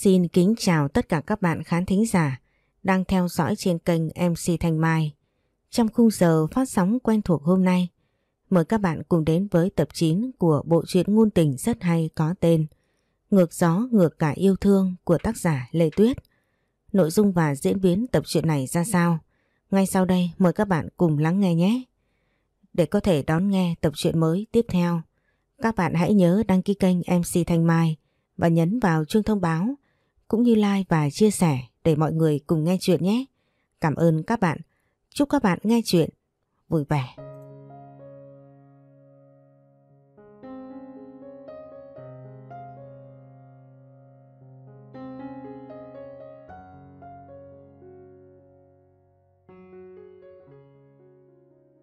Xin kính chào tất cả các bạn khán thính giả đang theo dõi trên kênh MC Thanh Mai. Trong khung giờ phát sóng quen thuộc hôm nay, mời các bạn cùng đến với tập 9 của bộ truyện ngôn tình rất hay có tên Ngược gió ngược cả yêu thương của tác giả Lê Tuyết. Nội dung và diễn biến tập truyện này ra sao? Ngay sau đây mời các bạn cùng lắng nghe nhé. Để có thể đón nghe tập truyện mới tiếp theo, các bạn hãy nhớ đăng ký kênh MC Thanh Mai và nhấn vào chuông thông báo cũng như like và chia sẻ để mọi người cùng nghe chuyện nhé. Cảm ơn các bạn. Chúc các bạn nghe chuyện vui vẻ.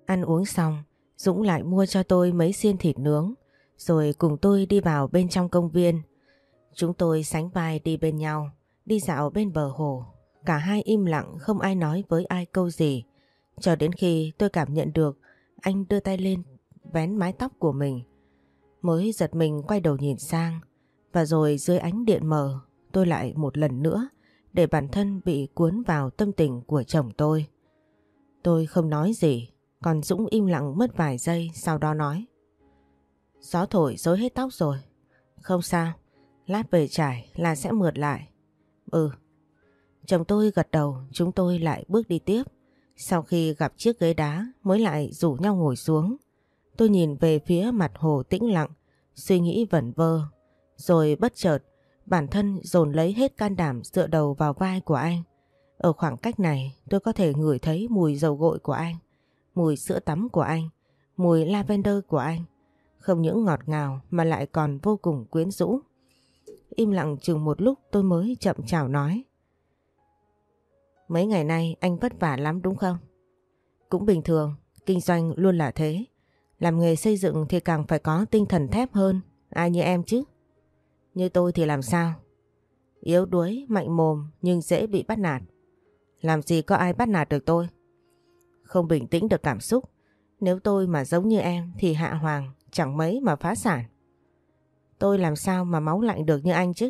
Ăn uống xong, Dũng lại mua cho tôi mấy xiên thịt nướng, rồi cùng tôi đi vào bên trong công viên. Chúng tôi sánh vai đi bên nhau, đi dạo bên bờ hồ. Cả hai im lặng không ai nói với ai câu gì. Cho đến khi tôi cảm nhận được anh đưa tay lên vén mái tóc của mình. Mới giật mình quay đầu nhìn sang. Và rồi dưới ánh điện mờ tôi lại một lần nữa để bản thân bị cuốn vào tâm tình của chồng tôi. Tôi không nói gì, còn Dũng im lặng mất vài giây sau đó nói. Gió thổi rối hết tóc rồi. Không sao, lát về trải là sẽ mượt lại. Ừ. Chồng tôi gật đầu, chúng tôi lại bước đi tiếp. Sau khi gặp chiếc ghế đá mới lại rủ nhau ngồi xuống. Tôi nhìn về phía mặt hồ tĩnh lặng, suy nghĩ vẩn vơ. Rồi bất chợt, bản thân dồn lấy hết can đảm dựa đầu vào vai của anh. Ở khoảng cách này tôi có thể ngửi thấy mùi dầu gội của anh, mùi sữa tắm của anh, mùi lavender của anh. Không những ngọt ngào mà lại còn vô cùng quyến rũ. Im lặng chừng một lúc tôi mới chậm chào nói. Mấy ngày nay anh vất vả lắm đúng không? Cũng bình thường, kinh doanh luôn là thế. Làm nghề xây dựng thì càng phải có tinh thần thép hơn, ai như em chứ? Như tôi thì làm sao? Yếu đuối, mạnh mồm nhưng dễ bị bắt nạt. Làm gì có ai bắt nạt được tôi? Không bình tĩnh được cảm xúc. Nếu tôi mà giống như em thì hạ hoàng chẳng mấy mà phá sản. Tôi làm sao mà máu lạnh được như anh chứ?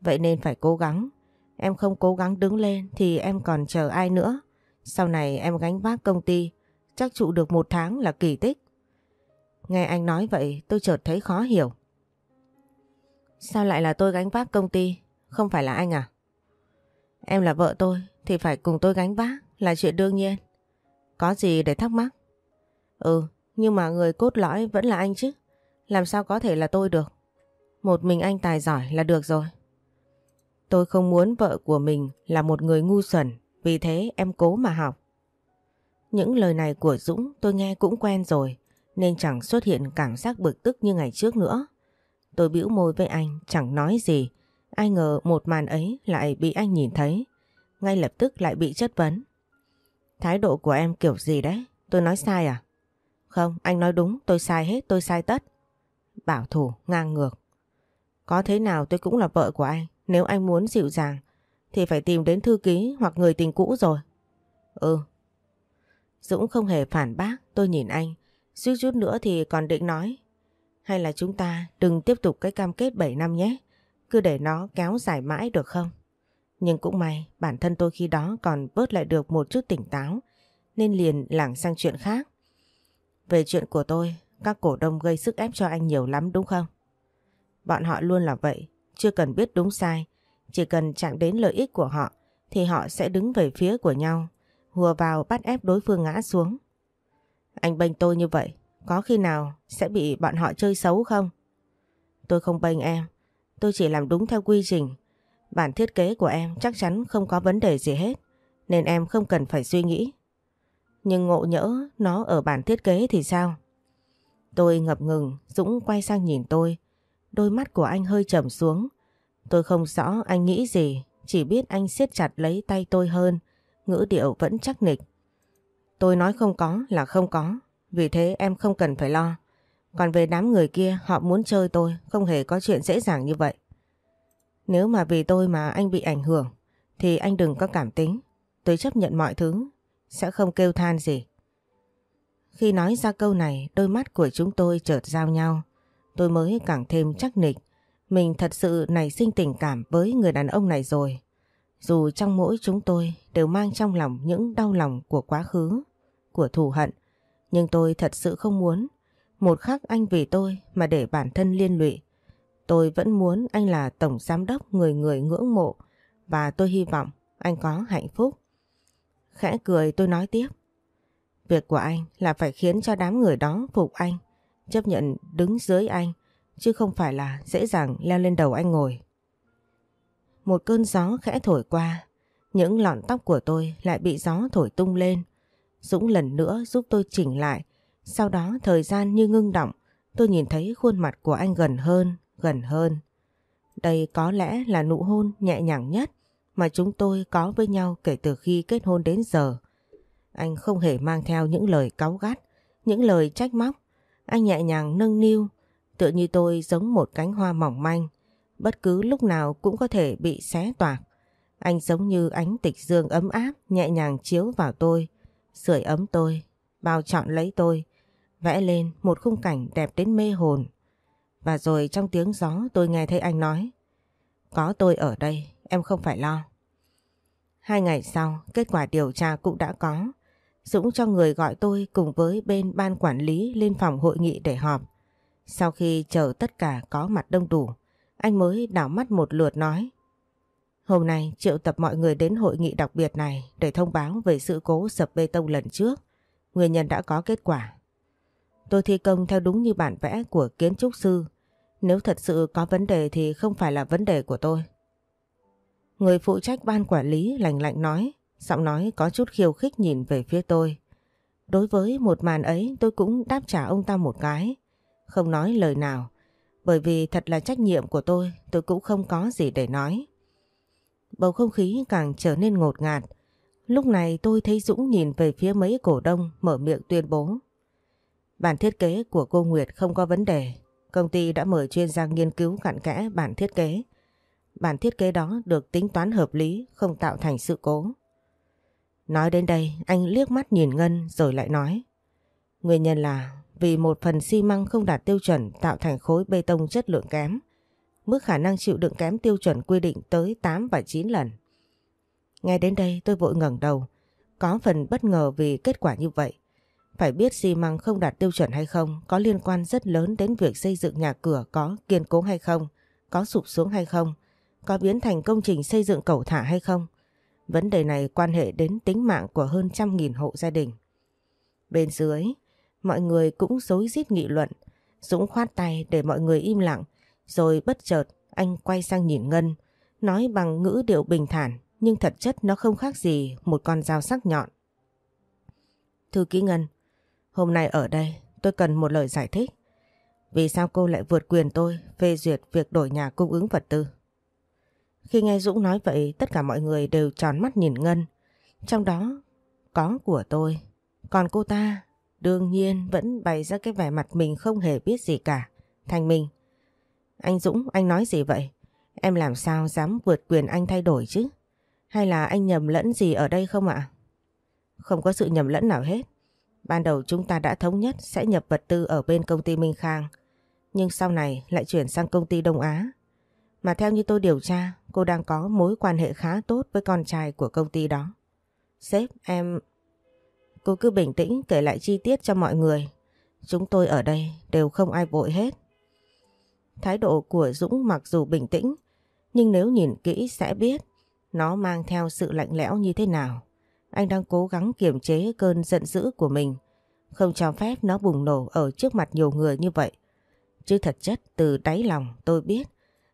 Vậy nên phải cố gắng. Em không cố gắng đứng lên thì em còn chờ ai nữa. Sau này em gánh vác công ty, chắc trụ được một tháng là kỳ tích. Nghe anh nói vậy tôi chợt thấy khó hiểu. Sao lại là tôi gánh vác công ty, không phải là anh à? Em là vợ tôi thì phải cùng tôi gánh vác là chuyện đương nhiên. Có gì để thắc mắc? Ừ, nhưng mà người cốt lõi vẫn là anh chứ. Làm sao có thể là tôi được? Một mình anh tài giỏi là được rồi. Tôi không muốn vợ của mình là một người ngu xuẩn, vì thế em cố mà học. Những lời này của Dũng tôi nghe cũng quen rồi, nên chẳng xuất hiện cảm giác bực tức như ngày trước nữa. Tôi bĩu môi với anh, chẳng nói gì. Ai ngờ một màn ấy lại bị anh nhìn thấy. Ngay lập tức lại bị chất vấn. Thái độ của em kiểu gì đấy? Tôi nói sai à? Không, anh nói đúng, tôi sai hết, tôi sai tất. Bảo thủ, ngang ngược. Có thế nào tôi cũng là vợ của anh. Nếu anh muốn dịu dàng thì phải tìm đến thư ký hoặc người tình cũ rồi. Ừ. Dũng không hề phản bác, tôi nhìn anh. Suýt chút nữa thì còn định nói. Hay là chúng ta đừng tiếp tục cái cam kết 7 năm nhé. Cứ để nó kéo dài mãi được không? Nhưng cũng may bản thân tôi khi đó còn bớt lại được một chút tỉnh táo nên liền lảng sang chuyện khác. Về chuyện của tôi, các cổ đông gây sức ép cho anh nhiều lắm đúng không? Bọn họ luôn là vậy, chưa cần biết đúng sai, chỉ cần chạm đến lợi ích của họ thì họ sẽ đứng về phía của nhau, hùa vào bắt ép đối phương ngã xuống. Anh bênh tôi như vậy, có khi nào sẽ bị bọn họ chơi xấu không? Tôi không bênh em, tôi chỉ làm đúng theo quy trình. Bản thiết kế của em chắc chắn không có vấn đề gì hết, nên em không cần phải suy nghĩ. Nhưng ngộ nhỡ nó ở bản thiết kế thì sao? Tôi ngập ngừng, Dũng quay sang nhìn tôi. Đôi mắt của anh hơi trầm xuống. Tôi không rõ anh nghĩ gì, chỉ biết anh siết chặt lấy tay tôi hơn, ngữ điệu vẫn chắc nịch. Tôi nói không có là không có, vì thế em không cần phải lo. Còn về đám người kia họ muốn chơi tôi, không hề có chuyện dễ dàng như vậy. Nếu mà vì tôi mà anh bị ảnh hưởng, thì anh đừng có cảm tính. Tôi chấp nhận mọi thứ, sẽ không kêu than gì. Khi nói ra câu này, đôi mắt của chúng tôi chợt giao nhau. Tôi mới càng thêm chắc nịch. Mình thật sự nảy sinh tình cảm với người đàn ông này rồi. Dù trong mỗi chúng tôi đều mang trong lòng những đau lòng của quá khứ, của thù hận. Nhưng tôi thật sự không muốn một khắc anh vì tôi mà để bản thân liên lụy. Tôi vẫn muốn anh là tổng giám đốc người người ngưỡng mộ và tôi hy vọng anh có hạnh phúc. Khẽ cười tôi nói tiếp. Việc của anh là phải khiến cho đám người đó phục anh, chấp nhận đứng dưới anh, chứ không phải là dễ dàng leo lên đầu anh ngồi. Một cơn gió khẽ thổi qua, những lọn tóc của tôi lại bị gió thổi tung lên. Dũng lần nữa giúp tôi chỉnh lại, sau đó thời gian như ngưng động, tôi nhìn thấy khuôn mặt của anh gần hơn, gần hơn. Đây có lẽ là nụ hôn nhẹ nhàng nhất mà chúng tôi có với nhau kể từ khi kết hôn đến giờ. Anh không hề mang theo những lời cáu gắt, những lời trách móc. Anh nhẹ nhàng nâng niu, tựa như tôi giống một cánh hoa mỏng manh, bất cứ lúc nào cũng có thể bị xé toạc. Anh giống như ánh tịch dương ấm áp nhẹ nhàng chiếu vào tôi, sưởi ấm tôi, bao trọn lấy tôi, vẽ lên một khung cảnh đẹp đến mê hồn. Và rồi trong tiếng gió tôi nghe thấy anh nói, có tôi ở đây, em không phải lo. Hai ngày sau, kết quả điều tra cũng đã có. Dũng cho người gọi tôi cùng với bên ban quản lý lên phòng hội nghị để họp. Sau khi chờ tất cả có mặt đông đủ, anh mới đảo mắt một lượt nói. Hôm nay triệu tập mọi người đến hội nghị đặc biệt này để thông báo về sự cố sập bê tông lần trước. Nguyên nhân đã có kết quả. Tôi thi công theo đúng như bản vẽ của kiến trúc sư. Nếu thật sự có vấn đề thì không phải là vấn đề của tôi. Người phụ trách ban quản lý lành lạnh nói, giọng nói có chút khiêu khích nhìn về phía tôi. Đối với một màn ấy tôi cũng đáp trả ông ta một cái, không nói lời nào. Bởi vì thật là trách nhiệm của tôi, tôi cũng không có gì để nói. Bầu không khí càng trở nên ngột ngạt. Lúc này tôi thấy Dũng nhìn về phía mấy cổ đông mở miệng tuyên bố. Bản thiết kế của cô Nguyệt không có vấn đề. Công ty đã mời chuyên gia nghiên cứu cặn kẽ bản thiết kế. Bản thiết kế đó được tính toán hợp lý, không tạo thành sự cố. Nói đến đây, anh liếc mắt nhìn Ngân rồi lại nói. Nguyên nhân là vì một phần xi măng không đạt tiêu chuẩn tạo thành khối bê tông chất lượng kém. Mức khả năng chịu đựng kém tiêu chuẩn quy định tới 8 và 9 lần. Nghe đến đây tôi vội ngẩng đầu, có phần bất ngờ vì kết quả như vậy. Phải biết xi măng không đạt tiêu chuẩn hay không có liên quan rất lớn đến việc xây dựng nhà cửa có kiên cố hay không, có sụp xuống hay không, có biến thành công trình xây dựng cầu thả hay không. Vấn đề này quan hệ đến tính mạng của hơn trăm nghìn hộ gia đình. Bên dưới, mọi người cũng dối rít nghị luận. Dũng khoát tay để mọi người im lặng, rồi bất chợt anh quay sang nhìn Ngân, nói bằng ngữ điệu bình thản nhưng thật chất nó không khác gì một con dao sắc nhọn. Thư ký Ngân, hôm nay ở đây tôi cần một lời giải thích. Vì sao cô lại vượt quyền tôi phê duyệt việc đổi nhà cung ứng vật tư? Khi nghe Dũng nói vậy tất cả mọi người đều tròn mắt nhìn Ngân. Trong đó có của tôi. Còn cô ta đương nhiên vẫn bày ra cái vẻ mặt mình không hề biết gì cả. Thành Minh, Anh Dũng anh nói gì vậy? Em làm sao dám vượt quyền anh thay đổi chứ? Hay là anh nhầm lẫn gì ở đây không ạ? Không có sự nhầm lẫn nào hết. Ban đầu chúng ta đã thống nhất sẽ nhập vật tư ở bên công ty Minh Khang. Nhưng sau này lại chuyển sang công ty Đông Á. Mà theo như tôi điều tra, cô đang có mối quan hệ khá tốt với con trai của công ty đó. Sếp, em... Cô cứ bình tĩnh kể lại chi tiết cho mọi người. Chúng tôi ở đây đều không ai vội hết. Thái độ của Dũng mặc dù bình tĩnh, nhưng nếu nhìn kỹ sẽ biết nó mang theo sự lạnh lẽo như thế nào. Anh đang cố gắng kiềm chế cơn giận dữ của mình, không cho phép nó bùng nổ ở trước mặt nhiều người như vậy. Chứ thật chất từ đáy lòng tôi biết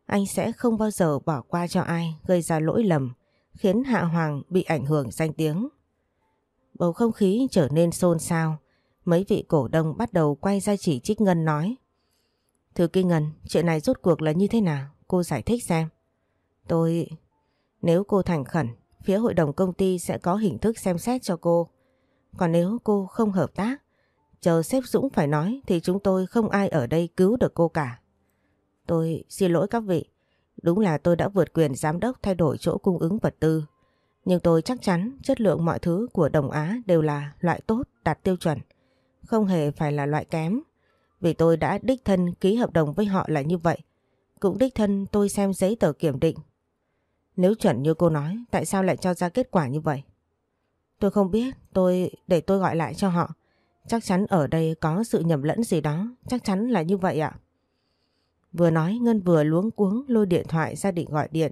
anh sẽ không bao giờ bỏ qua cho ai gây ra lỗi lầm, khiến Hạ Hoàng bị ảnh hưởng danh tiếng. Bầu không khí trở nên xôn xao, mấy vị cổ đông bắt đầu quay ra chỉ trích Ngân nói. Thưa Kinh Ngân, chuyện này rốt cuộc là như thế nào? Cô giải thích xem. Tôi... Nếu cô thành khẩn, phía hội đồng công ty sẽ có hình thức xem xét cho cô. Còn nếu cô không hợp tác, chờ sếp Dũng phải nói thì chúng tôi không ai ở đây cứu được cô cả. Tôi xin lỗi các vị, đúng là tôi đã vượt quyền giám đốc thay đổi chỗ cung ứng vật tư. Nhưng tôi chắc chắn chất lượng mọi thứ của Đồng Á đều là loại tốt, đạt tiêu chuẩn, không hề phải là loại kém. Vì tôi đã đích thân ký hợp đồng với họ là như vậy. cũng đích thân tôi xem giấy tờ kiểm định. Nếu chuẩn như cô nói, tại sao lại cho ra kết quả như vậy? Tôi không biết, tôi để tôi gọi lại cho họ. Chắc chắn ở đây có sự nhầm lẫn gì đó, chắc chắn là như vậy ạ. Vừa nói Ngân vừa luống cuống lôi điện thoại ra định gọi điện,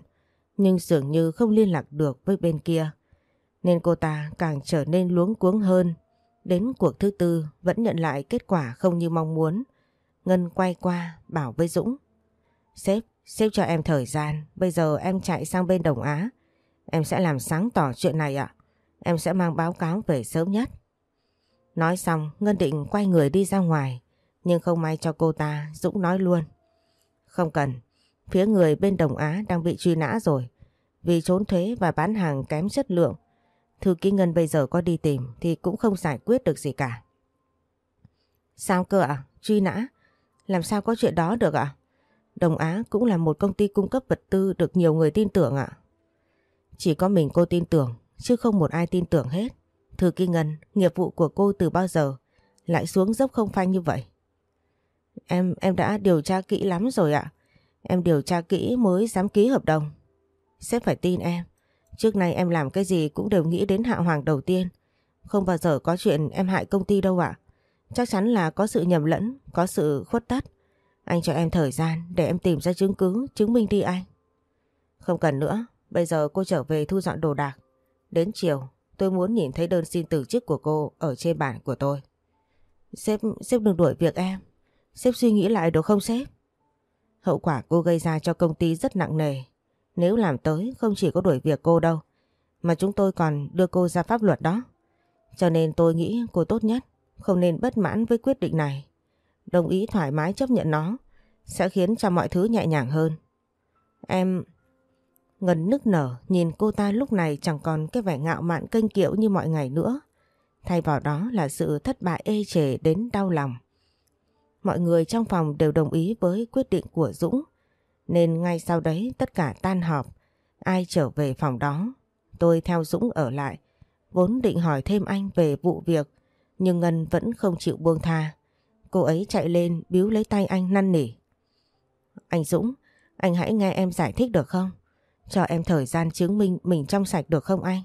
nhưng dường như không liên lạc được với bên kia. Nên cô ta càng trở nên luống cuống hơn. Đến cuộc thứ tư vẫn nhận lại kết quả không như mong muốn. Ngân quay qua bảo với Dũng. Sếp, sếp cho em thời gian, bây giờ em chạy sang bên Đồng Á. Em sẽ làm sáng tỏ chuyện này ạ. Em sẽ mang báo cáo về sớm nhất. Nói xong, Ngân định quay người đi ra ngoài, nhưng không may cho cô ta, Dũng nói luôn. Không cần, phía người bên Đồng Á đang bị truy nã rồi, vì trốn thuế và bán hàng kém chất lượng. Thư ký Ngân bây giờ có đi tìm thì cũng không giải quyết được gì cả. Sao cơ ạ? Truy nã? Làm sao có chuyện đó được ạ? Đồng Á cũng là một công ty cung cấp vật tư được nhiều người tin tưởng ạ. Chỉ có mình cô tin tưởng, chứ không một ai tin tưởng hết. Thư ký Ngân, nghiệp vụ của cô từ bao giờ lại xuống dốc không phanh như vậy? Em em đã điều tra kỹ lắm rồi ạ. Em điều tra kỹ mới dám ký hợp đồng. Sếp phải tin em. Trước nay em làm cái gì cũng đều nghĩ đến Hạ Hoàng đầu tiên. Không bao giờ có chuyện em hại công ty đâu ạ. Chắc chắn là có sự nhầm lẫn, có sự khuất tất. Anh cho em thời gian để em tìm ra chứng cứ, chứng minh đi anh. Không cần nữa, bây giờ cô trở về thu dọn đồ đạc. Đến chiều, tôi muốn nhìn thấy đơn xin từ chức của cô ở trên bản của tôi. Sếp, sếp đừng đuổi việc em. Sếp suy nghĩ lại được không sếp? Hậu quả cô gây ra cho công ty rất nặng nề. Nếu làm tới không chỉ có đuổi việc cô đâu, mà chúng tôi còn đưa cô ra pháp luật đó. Cho nên tôi nghĩ cô tốt nhất không nên bất mãn với quyết định này. Đồng ý thoải mái chấp nhận nó sẽ khiến cho mọi thứ nhẹ nhàng hơn. Em... Ngân nức nở nhìn cô ta lúc này chẳng còn cái vẻ ngạo mạn kênh kiệu như mọi ngày nữa. Thay vào đó là sự thất bại ê chề đến đau lòng. Mọi người trong phòng đều đồng ý với quyết định của Dũng. Nên ngay sau đấy tất cả tan họp. Ai trở về phòng đó. Tôi theo Dũng ở lại. Vốn định hỏi thêm anh về vụ việc. Nhưng Ngân vẫn không chịu buông tha. Cô ấy chạy lên biếu lấy tay anh năn nỉ. Anh Dũng, anh hãy nghe em giải thích được không? Cho em thời gian chứng minh mình trong sạch được không anh?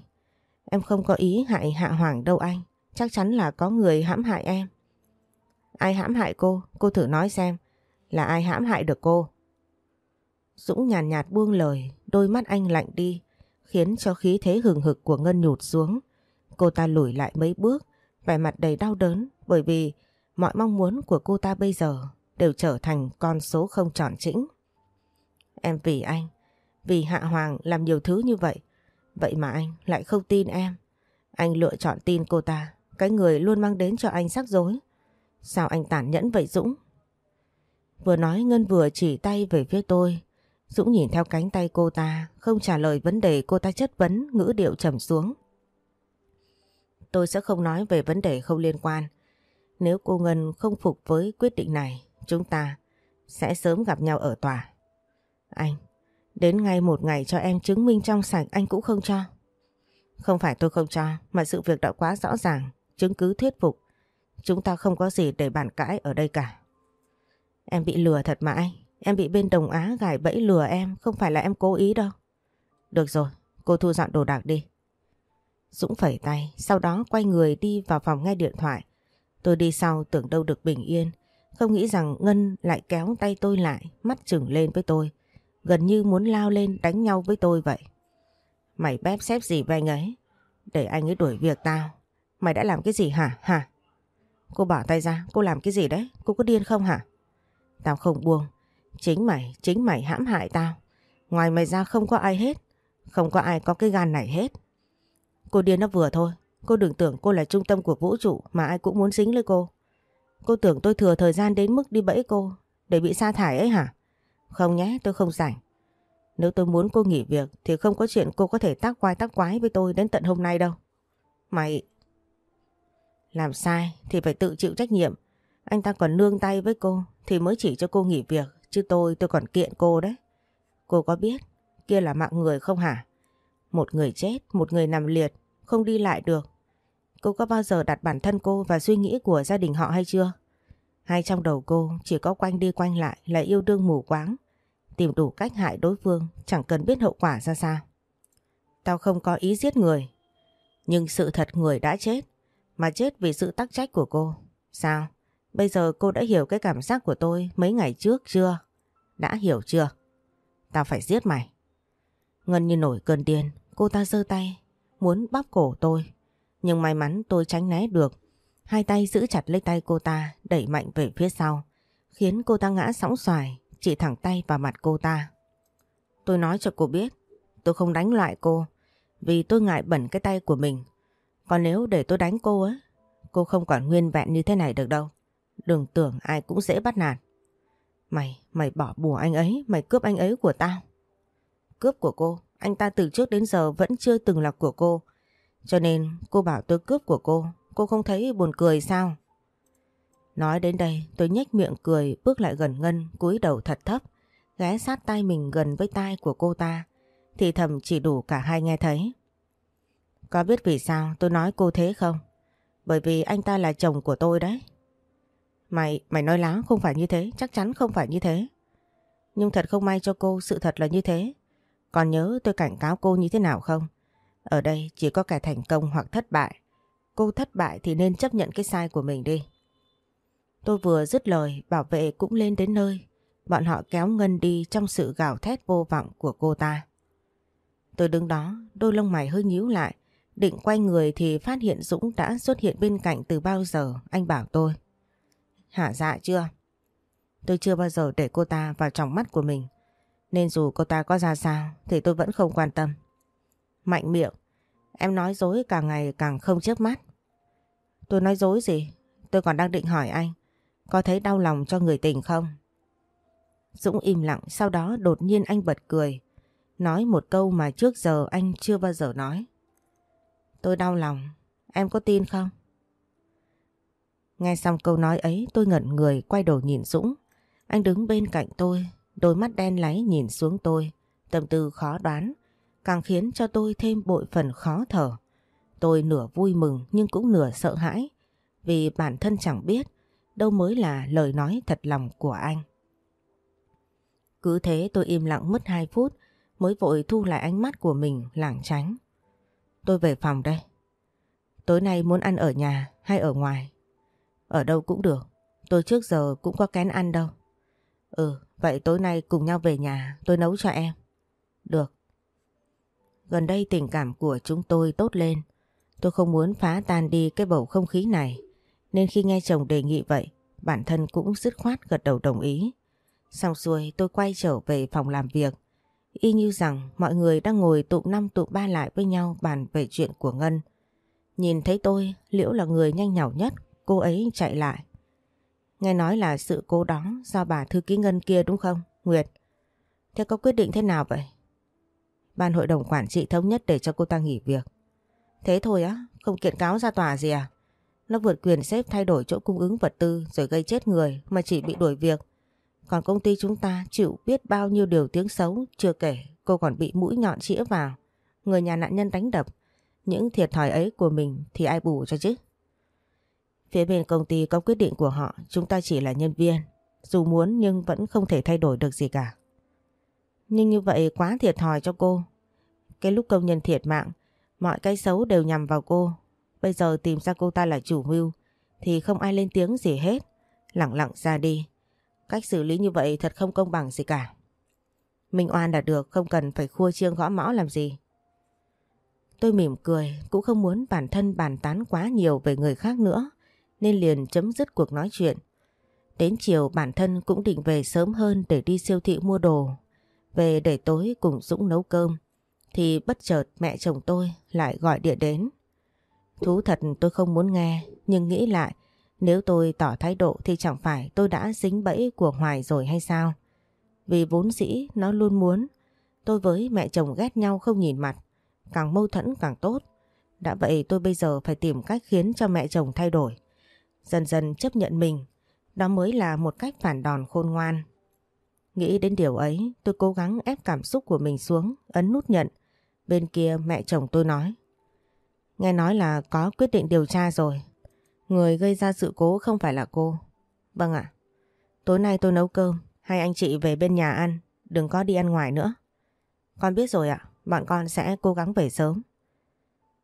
Em không có ý hại Hạ Hoàng đâu anh. Chắc chắn là có người hãm hại em. Ai hãm hại cô? Cô thử nói xem. Là ai hãm hại được cô? Dũng nhàn nhạt, nhạt buông lời, đôi mắt anh lạnh đi, khiến cho khí thế hừng hực của Ngân nhụt xuống. Cô ta lùi lại mấy bước, vẻ mặt đầy đau đớn bởi vì mọi mong muốn của cô ta bây giờ đều trở thành con số không tròn chỉnh. Em vì anh, vì Hạ Hoàng làm nhiều thứ như vậy, vậy mà anh lại không tin em. Anh lựa chọn tin cô ta, cái người luôn mang đến cho anh rắc rối. Sao anh tàn nhẫn vậy Dũng? Vừa nói Ngân vừa chỉ tay về phía tôi. Dũng nhìn theo cánh tay cô ta, không trả lời vấn đề cô ta chất vấn, ngữ điệu trầm xuống. Tôi sẽ không nói về vấn đề không liên quan. Nếu cô Ngân không phục với quyết định này, chúng ta sẽ sớm gặp nhau ở tòa. Anh, đến ngay một ngày cho em chứng minh trong sạch anh cũng không cho. Không phải tôi không cho, mà sự việc đã quá rõ ràng, chứng cứ thuyết phục. Chúng ta không có gì để bàn cãi ở đây cả. Em bị lừa thật mãi. Em bị bên Đồng Á gài bẫy lừa em, không phải là em cố ý đâu. Được rồi, cô thu dọn đồ đạc đi. Dũng phẩy tay, sau đó quay người đi vào phòng nghe điện thoại. Tôi đi sau tưởng đâu được bình yên, không nghĩ rằng Ngân lại kéo tay tôi lại, mắt chừng lên với tôi. Gần như muốn lao lên đánh nhau với tôi vậy. Mày bép xếp gì với anh ấy? Để anh ấy đuổi việc tao. Mày đã làm cái gì hả? Hả? Cô bỏ tay ra, cô làm cái gì đấy? Cô có điên không hả? Tao không buông. Chính mày, chính mày hãm hại tao. Ngoài mày ra không có ai hết. Không có ai có cái gan này hết. Cô điên nó vừa thôi. Cô đừng tưởng cô là trung tâm của vũ trụ mà ai cũng muốn dính lấy cô. Cô tưởng tôi thừa thời gian đến mức đi bẫy cô để bị sa thải ấy hả? Không nhé, tôi không rảnh. Nếu tôi muốn cô nghỉ việc thì không có chuyện cô có thể tác quái tác quái với tôi đến tận hôm nay đâu. Mày... Làm sai thì phải tự chịu trách nhiệm. Anh ta còn nương tay với cô thì mới chỉ cho cô nghỉ việc. Chứ tôi tôi còn kiện cô đấy. Cô có biết kia là mạng người không hả? Một người chết, một người nằm liệt, không đi lại được. Cô có bao giờ đặt bản thân cô và suy nghĩ của gia đình họ hay chưa? Hay trong đầu cô chỉ có quanh đi quanh lại là yêu đương mù quáng, tìm đủ cách hại đối phương chẳng cần biết hậu quả ra sao. Tao không có ý giết người. Nhưng sự thật người đã chết, mà chết vì sự tắc trách của cô. Sao? Bây giờ cô đã hiểu cái cảm giác của tôi mấy ngày trước chưa? Đã hiểu chưa? Tao phải giết mày. Ngân như nổi cơn điên, cô ta giơ tay, muốn bóp cổ tôi. Nhưng may mắn tôi tránh né được. Hai tay giữ chặt lấy tay cô ta, đẩy mạnh về phía sau, khiến cô ta ngã sóng xoài, chỉ thẳng tay vào mặt cô ta. Tôi nói cho cô biết, tôi không đánh loại cô, vì tôi ngại bẩn cái tay của mình. Còn nếu để tôi đánh cô á, cô không còn nguyên vẹn như thế này được đâu. Đừng tưởng ai cũng dễ bắt nạt. Mày, mày bỏ bùa anh ấy, mày cướp anh ấy của tao. Cướp của cô, anh ta từ trước đến giờ vẫn chưa từng là của cô. Cho nên cô bảo tôi cướp của cô, cô không thấy buồn cười sao? Nói đến đây tôi nhếch miệng cười bước lại gần Ngân cúi đầu thật thấp ghé sát tay mình gần với tai của cô ta thì thầm chỉ đủ cả hai nghe thấy. Có biết vì sao tôi nói cô thế không? Bởi vì anh ta là chồng của tôi đấy. Mày, mày nói láo không phải như thế, chắc chắn không phải như thế. Nhưng thật không may cho cô sự thật là như thế. Còn nhớ tôi cảnh cáo cô như thế nào không? Ở đây chỉ có kẻ thành công hoặc thất bại. Cô thất bại thì nên chấp nhận cái sai của mình đi. Tôi vừa dứt lời, bảo vệ cũng lên đến nơi. Bọn họ kéo Ngân đi trong sự gào thét vô vọng của cô ta. Tôi đứng đó, đôi lông mày hơi nhíu lại. Định quay người thì phát hiện Dũng đã xuất hiện bên cạnh từ bao giờ, anh bảo tôi. Hả dạ chưa? Tôi chưa bao giờ để cô ta vào trong mắt của mình. Nên dù cô ta có ra sao thì tôi vẫn không quan tâm. Mạnh miệng, em nói dối càng ngày càng không chớp mắt. Tôi nói dối gì? Tôi còn đang định hỏi anh. Có thấy đau lòng cho người tình không? Dũng im lặng sau đó đột nhiên anh bật cười. Nói một câu mà trước giờ anh chưa bao giờ nói. Tôi đau lòng, em có tin không? Nghe xong câu nói ấy tôi ngẩn người quay đầu nhìn Dũng. Anh đứng bên cạnh tôi, đôi mắt đen láy nhìn xuống tôi. Tâm tư khó đoán, càng khiến cho tôi thêm bội phần khó thở. Tôi nửa vui mừng nhưng cũng nửa sợ hãi vì bản thân chẳng biết đâu mới là lời nói thật lòng của anh. Cứ thế tôi im lặng mất 2 phút mới vội thu lại ánh mắt của mình lảng tránh. Tôi về phòng đây. Tối nay muốn ăn ở nhà hay ở ngoài? Ở đâu cũng được. Tôi trước giờ cũng có kén ăn đâu. Ừ, vậy tối nay cùng nhau về nhà tôi nấu cho em. Được. Gần đây tình cảm của chúng tôi tốt lên. Tôi không muốn phá tan đi cái bầu không khí này. Nên khi nghe chồng đề nghị vậy, bản thân cũng dứt khoát gật đầu đồng ý. Xong xuôi tôi quay trở về phòng làm việc. Y như rằng mọi người đang ngồi tụ năm tụ ba lại với nhau bàn về chuyện của Ngân. Nhìn thấy tôi, Liễu là người nhanh nhảu nhất, cô ấy chạy lại. Nghe nói là sự cố đó do bà thư ký Ngân kia đúng không, Nguyệt? Thế có quyết định thế nào vậy? Ban hội đồng quản trị thống nhất để cho cô ta nghỉ việc. Thế thôi á, không kiện cáo ra tòa gì à? Nó vượt quyền xếp thay đổi chỗ cung ứng vật tư rồi gây chết người mà chỉ bị đuổi việc. Còn công ty chúng ta chịu biết bao nhiêu điều tiếng xấu, chưa kể cô còn bị mũi nhọn chĩa vào. Người nhà nạn nhân đánh đập. Những thiệt thòi ấy của mình thì ai bù cho chứ? Phía bên công ty có quyết định của họ, chúng ta chỉ là nhân viên. Dù muốn nhưng vẫn không thể thay đổi được gì cả. Nhưng như vậy quá thiệt thòi cho cô. Cái lúc công nhân thiệt mạng, mọi cái xấu đều nhằm vào cô. Bây giờ tìm ra cô ta là chủ mưu, thì không ai lên tiếng gì hết. Lặng lặng ra đi. Cách xử lý như vậy thật không công bằng gì cả. Minh oan đã được không cần phải khua chiêng gõ mõ làm gì. Tôi mỉm cười, cũng không muốn bản thân bàn tán quá nhiều về người khác nữa, nên liền chấm dứt cuộc nói chuyện. Đến chiều, bản thân cũng định về sớm hơn để đi siêu thị mua đồ. Về để tối cùng Dũng nấu cơm, thì bất chợt mẹ chồng tôi lại gọi điện đến. Thú thật tôi không muốn nghe, nhưng nghĩ lại nếu tôi tỏ thái độ thì chẳng phải tôi đã dính bẫy của Hoài rồi hay sao? Vì vốn dĩ nó luôn muốn tôi với mẹ chồng ghét nhau không nhìn mặt, càng mâu thuẫn càng tốt. Đã vậy tôi bây giờ phải tìm cách khiến cho mẹ chồng thay đổi. Dần dần chấp nhận mình, đó mới là một cách phản đòn khôn ngoan. Nghĩ đến điều ấy, tôi cố gắng ép cảm xúc của mình xuống, ấn nút nhận. Bên kia mẹ chồng tôi nói. Nghe nói là có quyết định điều tra rồi, Người gây ra sự cố không phải là cô. Vâng ạ. Tối nay tôi nấu cơm, hai anh chị về bên nhà ăn, đừng có đi ăn ngoài nữa. Con biết rồi ạ, bọn con sẽ cố gắng về sớm.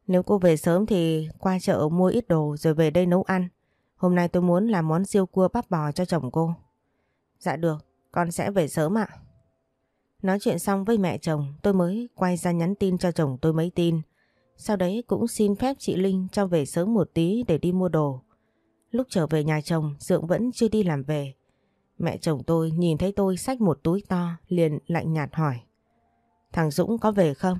Nếu cô về sớm thì qua chợ mua ít đồ rồi về đây nấu ăn. Hôm nay tôi muốn làm món siêu cua bắp bò cho chồng cô. Dạ được, con sẽ về sớm ạ. Nói chuyện xong với mẹ chồng tôi mới quay ra nhắn tin cho chồng tôi mấy tin. Sau đấy cũng xin phép chị Linh cho về sớm một tí để đi mua đồ. Lúc trở về nhà chồng Dượng vẫn chưa đi làm về. Mẹ chồng tôi nhìn thấy tôi xách một túi to liền lạnh nhạt hỏi. Thằng Dũng có về không?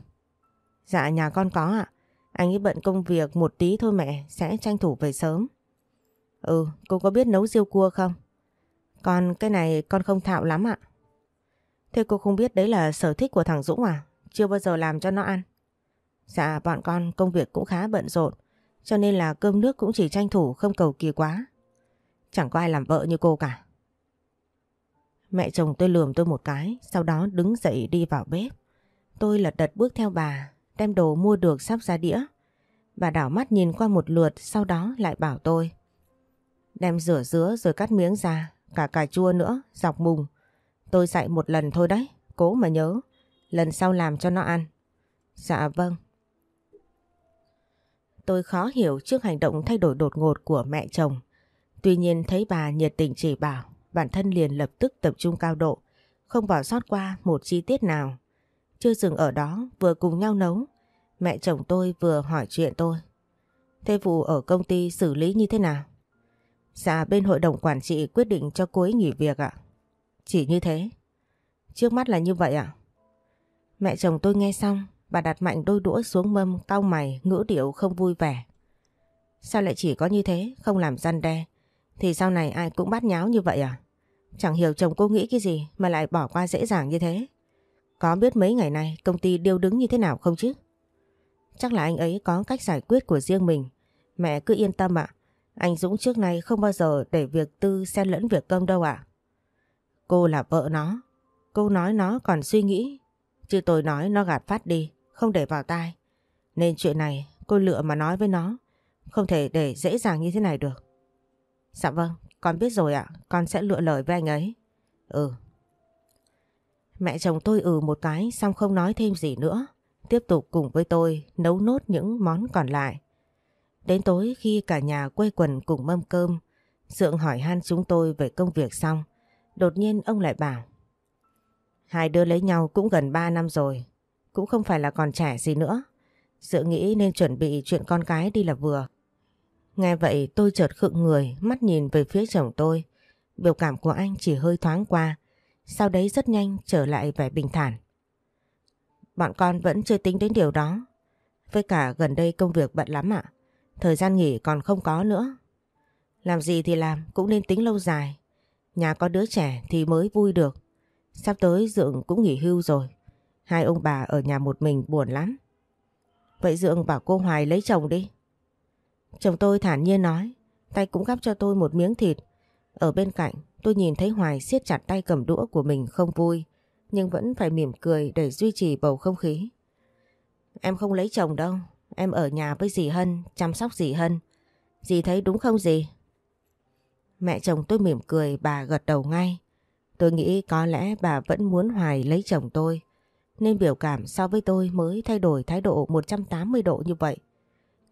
Dạ nhà con có ạ. Anh ấy bận công việc một tí thôi mẹ sẽ tranh thủ về sớm. Ừ, cô có biết nấu riêu cua không? Còn cái này con không thạo lắm ạ. Thế cô không biết đấy là sở thích của thằng Dũng à? Chưa bao giờ làm cho nó ăn. Dạ bọn con công việc cũng khá bận rộn cho nên là cơm nước cũng chỉ tranh thủ không cầu kỳ quá. Chẳng có ai làm vợ như cô cả. Mẹ chồng tôi lườm tôi một cái sau đó đứng dậy đi vào bếp. Tôi lật đật bước theo bà đem đồ mua được sắp ra đĩa. Bà đảo mắt nhìn qua một lượt sau đó lại bảo tôi. Đem rửa dứa rồi cắt miếng ra, cả cà chua nữa, dọc mùng. Tôi dạy một lần thôi đấy, cố mà nhớ. Lần sau làm cho nó ăn. Dạ vâng. Tôi khó hiểu trước hành động thay đổi đột ngột của mẹ chồng. Tuy nhiên thấy bà nhiệt tình chỉ bảo, bản thân liền lập tức tập trung cao độ, không bỏ sót qua một chi tiết nào. Chưa dừng ở đó, vừa cùng nhau nấu, mẹ chồng tôi vừa hỏi chuyện tôi. Thế vụ ở công ty xử lý như thế nào? Dạ bên hội đồng quản trị quyết định cho cô ấy nghỉ việc ạ. Chỉ như thế. Trước mắt là như vậy ạ. Mẹ chồng tôi nghe xong, bà đặt mạnh đôi đũa xuống mâm cau mày ngữ điệu không vui vẻ. Sao lại chỉ có như thế, không làm gian đe? Thì sau này ai cũng bắt nháo như vậy à? Chẳng hiểu chồng cô nghĩ cái gì mà lại bỏ qua dễ dàng như thế. Có biết mấy ngày nay công ty điêu đứng như thế nào không chứ? Chắc là anh ấy có cách giải quyết của riêng mình. Mẹ cứ yên tâm ạ. Anh Dũng trước nay không bao giờ để việc tư xen lẫn việc công đâu ạ. Cô là vợ nó. Cô nói nó còn suy nghĩ. Chứ tôi nói nó gạt phát đi, không để vào tai. Nên chuyện này cô lựa mà nói với nó. Không thể để dễ dàng như thế này được. Dạ vâng, con biết rồi ạ. Con sẽ lựa lời với anh ấy. Ừ. Mẹ chồng tôi ừ một cái xong không nói thêm gì nữa. Tiếp tục cùng với tôi nấu nốt những món còn lại. Đến tối khi cả nhà quây quần cùng mâm cơm, Dượng hỏi han chúng tôi về công việc xong. Đột nhiên ông lại bảo Hai đứa lấy nhau cũng gần 3 năm rồi, cũng không phải là còn trẻ gì nữa. dự nghĩ nên chuẩn bị chuyện con cái đi là vừa. Nghe vậy tôi chợt khựng người, mắt nhìn về phía chồng tôi. Biểu cảm của anh chỉ hơi thoáng qua, sau đấy rất nhanh trở lại vẻ bình thản. Bọn con vẫn chưa tính đến điều đó. Với cả gần đây công việc bận lắm ạ. Thời gian nghỉ còn không có nữa. Làm gì thì làm cũng nên tính lâu dài. Nhà có đứa trẻ thì mới vui được. Sắp tới Dượng cũng nghỉ hưu rồi. Hai ông bà ở nhà một mình buồn lắm. Vậy Dượng bảo cô Hoài lấy chồng đi. Chồng tôi thản nhiên nói. Tay cũng gắp cho tôi một miếng thịt. Ở bên cạnh tôi nhìn thấy Hoài siết chặt tay cầm đũa của mình không vui. Nhưng vẫn phải mỉm cười để duy trì bầu không khí. Em không lấy chồng đâu. Em ở nhà với dì Hân, chăm sóc dì Hân. Dì thấy đúng không dì? Mẹ chồng tôi mỉm cười, bà gật đầu ngay. Tôi nghĩ có lẽ bà vẫn muốn Hoài lấy chồng tôi. Nên biểu cảm so với tôi mới thay đổi thái độ 180 độ như vậy.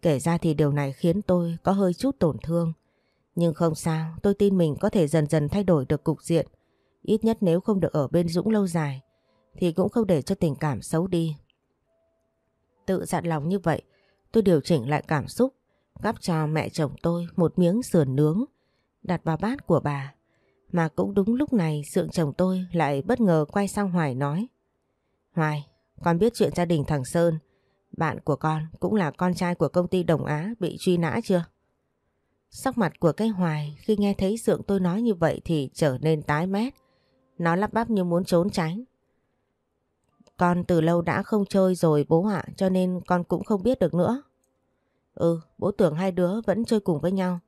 Kể ra thì điều này khiến tôi có hơi chút tổn thương. Nhưng không sao, tôi tin mình có thể dần dần thay đổi được cục diện. Ít nhất nếu không được ở bên Dũng lâu dài, thì cũng không để cho tình cảm xấu đi. Tự dặn lòng như vậy, tôi điều chỉnh lại cảm xúc, gắp cho mẹ chồng tôi một miếng sườn nướng, đặt vào bát của bà. Mà cũng đúng lúc này sượng chồng tôi lại bất ngờ quay sang Hoài nói. Hoài, con biết chuyện gia đình thằng Sơn, bạn của con cũng là con trai của công ty Đồng Á bị truy nã chưa? Sắc mặt của cái Hoài khi nghe thấy sượng tôi nói như vậy thì trở nên tái mét. Nó lắp bắp như muốn trốn tránh. Con từ lâu đã không chơi rồi bố ạ cho nên con cũng không biết được nữa. Ừ, bố tưởng hai đứa vẫn chơi cùng với nhau.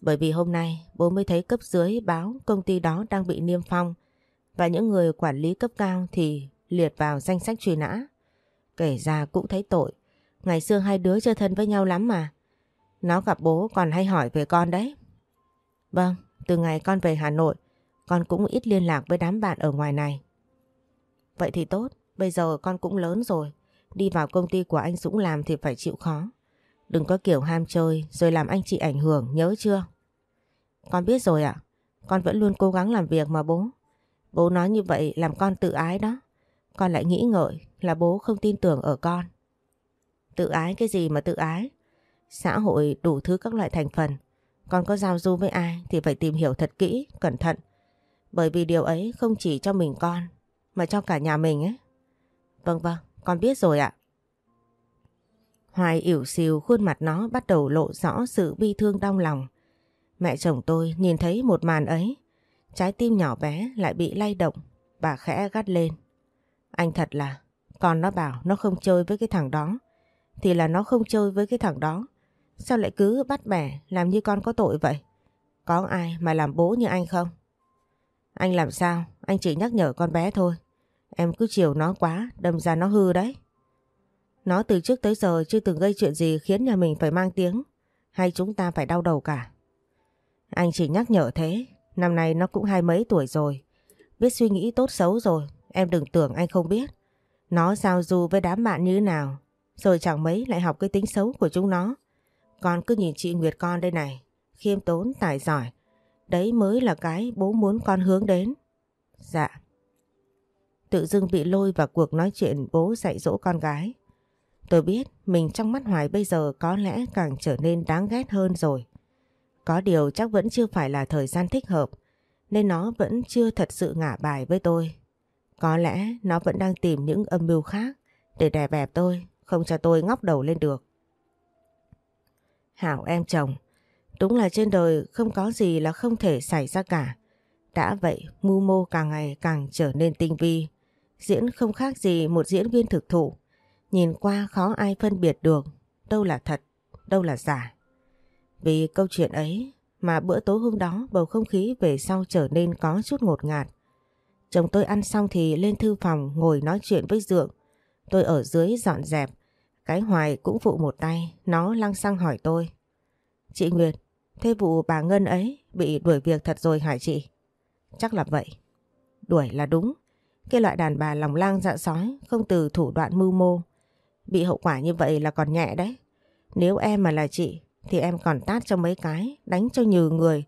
Bởi vì hôm nay bố mới thấy cấp dưới báo công ty đó đang bị niêm phong và những người quản lý cấp cao thì liệt vào danh sách truy nã. Kể ra cũng thấy tội. Ngày xưa hai đứa chơi thân với nhau lắm mà. Nó gặp bố còn hay hỏi về con đấy. Vâng, từ ngày con về Hà Nội, con cũng ít liên lạc với đám bạn ở ngoài này. Vậy thì tốt, bây giờ con cũng lớn rồi. Đi vào công ty của anh Dũng làm thì phải chịu khó. Đừng có kiểu ham chơi rồi làm anh chị ảnh hưởng, nhớ chưa? Con biết rồi ạ. Con vẫn luôn cố gắng làm việc mà bố. Bố nói như vậy làm con tự ái đó. Con lại nghĩ ngợi là bố không tin tưởng ở con. Tự ái cái gì mà tự ái? Xã hội đủ thứ các loại thành phần. Con có giao du với ai thì phải tìm hiểu thật kỹ, cẩn thận. Bởi vì điều ấy không chỉ cho mình con, mà cho cả nhà mình ấy. Vâng vâng, con biết rồi ạ. Hoài ỉu xìu khuôn mặt nó bắt đầu lộ rõ sự bi thương đau lòng. Mẹ chồng tôi nhìn thấy một màn ấy, trái tim nhỏ bé lại bị lay động, bà khẽ gắt lên. Anh thật là, con nó bảo nó không chơi với cái thằng đó, thì là nó không chơi với cái thằng đó. Sao lại cứ bắt bẻ làm như con có tội vậy? Có ai mà làm bố như anh không? Anh làm sao? Anh chỉ nhắc nhở con bé thôi. Em cứ chiều nó quá, đâm ra nó hư đấy. Nó từ trước tới giờ chưa từng gây chuyện gì khiến nhà mình phải mang tiếng, hay chúng ta phải đau đầu cả. Anh chỉ nhắc nhở thế, năm nay nó cũng hai mấy tuổi rồi. Biết suy nghĩ tốt xấu rồi, em đừng tưởng anh không biết. Nó giao du với đám bạn như nào, rồi chẳng mấy lại học cái tính xấu của chúng nó. Con cứ nhìn chị Nguyệt con đây này, khiêm tốn, tài giỏi. Đấy mới là cái bố muốn con hướng đến. Dạ. Tự dưng bị lôi vào cuộc nói chuyện bố dạy dỗ con gái. Tôi biết mình trong mắt Hoài bây giờ có lẽ càng trở nên đáng ghét hơn rồi. Có điều chắc vẫn chưa phải là thời gian thích hợp, nên nó vẫn chưa thật sự ngả bài với tôi. Có lẽ nó vẫn đang tìm những âm mưu khác để đè bẹp tôi, không cho tôi ngóc đầu lên được. Hảo em chồng, đúng là trên đời không có gì là không thể xảy ra cả. Đã vậy, mưu mô càng ngày càng trở nên tinh vi. Diễn không khác gì một diễn viên thực thụ. Nhìn qua khó ai phân biệt được đâu là thật, đâu là giả. Vì câu chuyện ấy mà bữa tối hôm đó bầu không khí về sau trở nên có chút ngột ngạt. Chồng tôi ăn xong thì lên thư phòng ngồi nói chuyện với Dượng. Tôi ở dưới dọn dẹp. Cái hoài cũng phụ một tay, nó lăng xăng hỏi tôi. Chị Nguyệt, thế vụ bà Ngân ấy bị đuổi việc thật rồi hả chị? Chắc là vậy. Đuổi là đúng. Cái loại đàn bà lòng lang dạ sói không từ thủ đoạn mưu mô. Bị hậu quả như vậy là còn nhẹ đấy. Nếu em mà là chị thì em còn tát cho mấy cái, đánh cho nhừ người.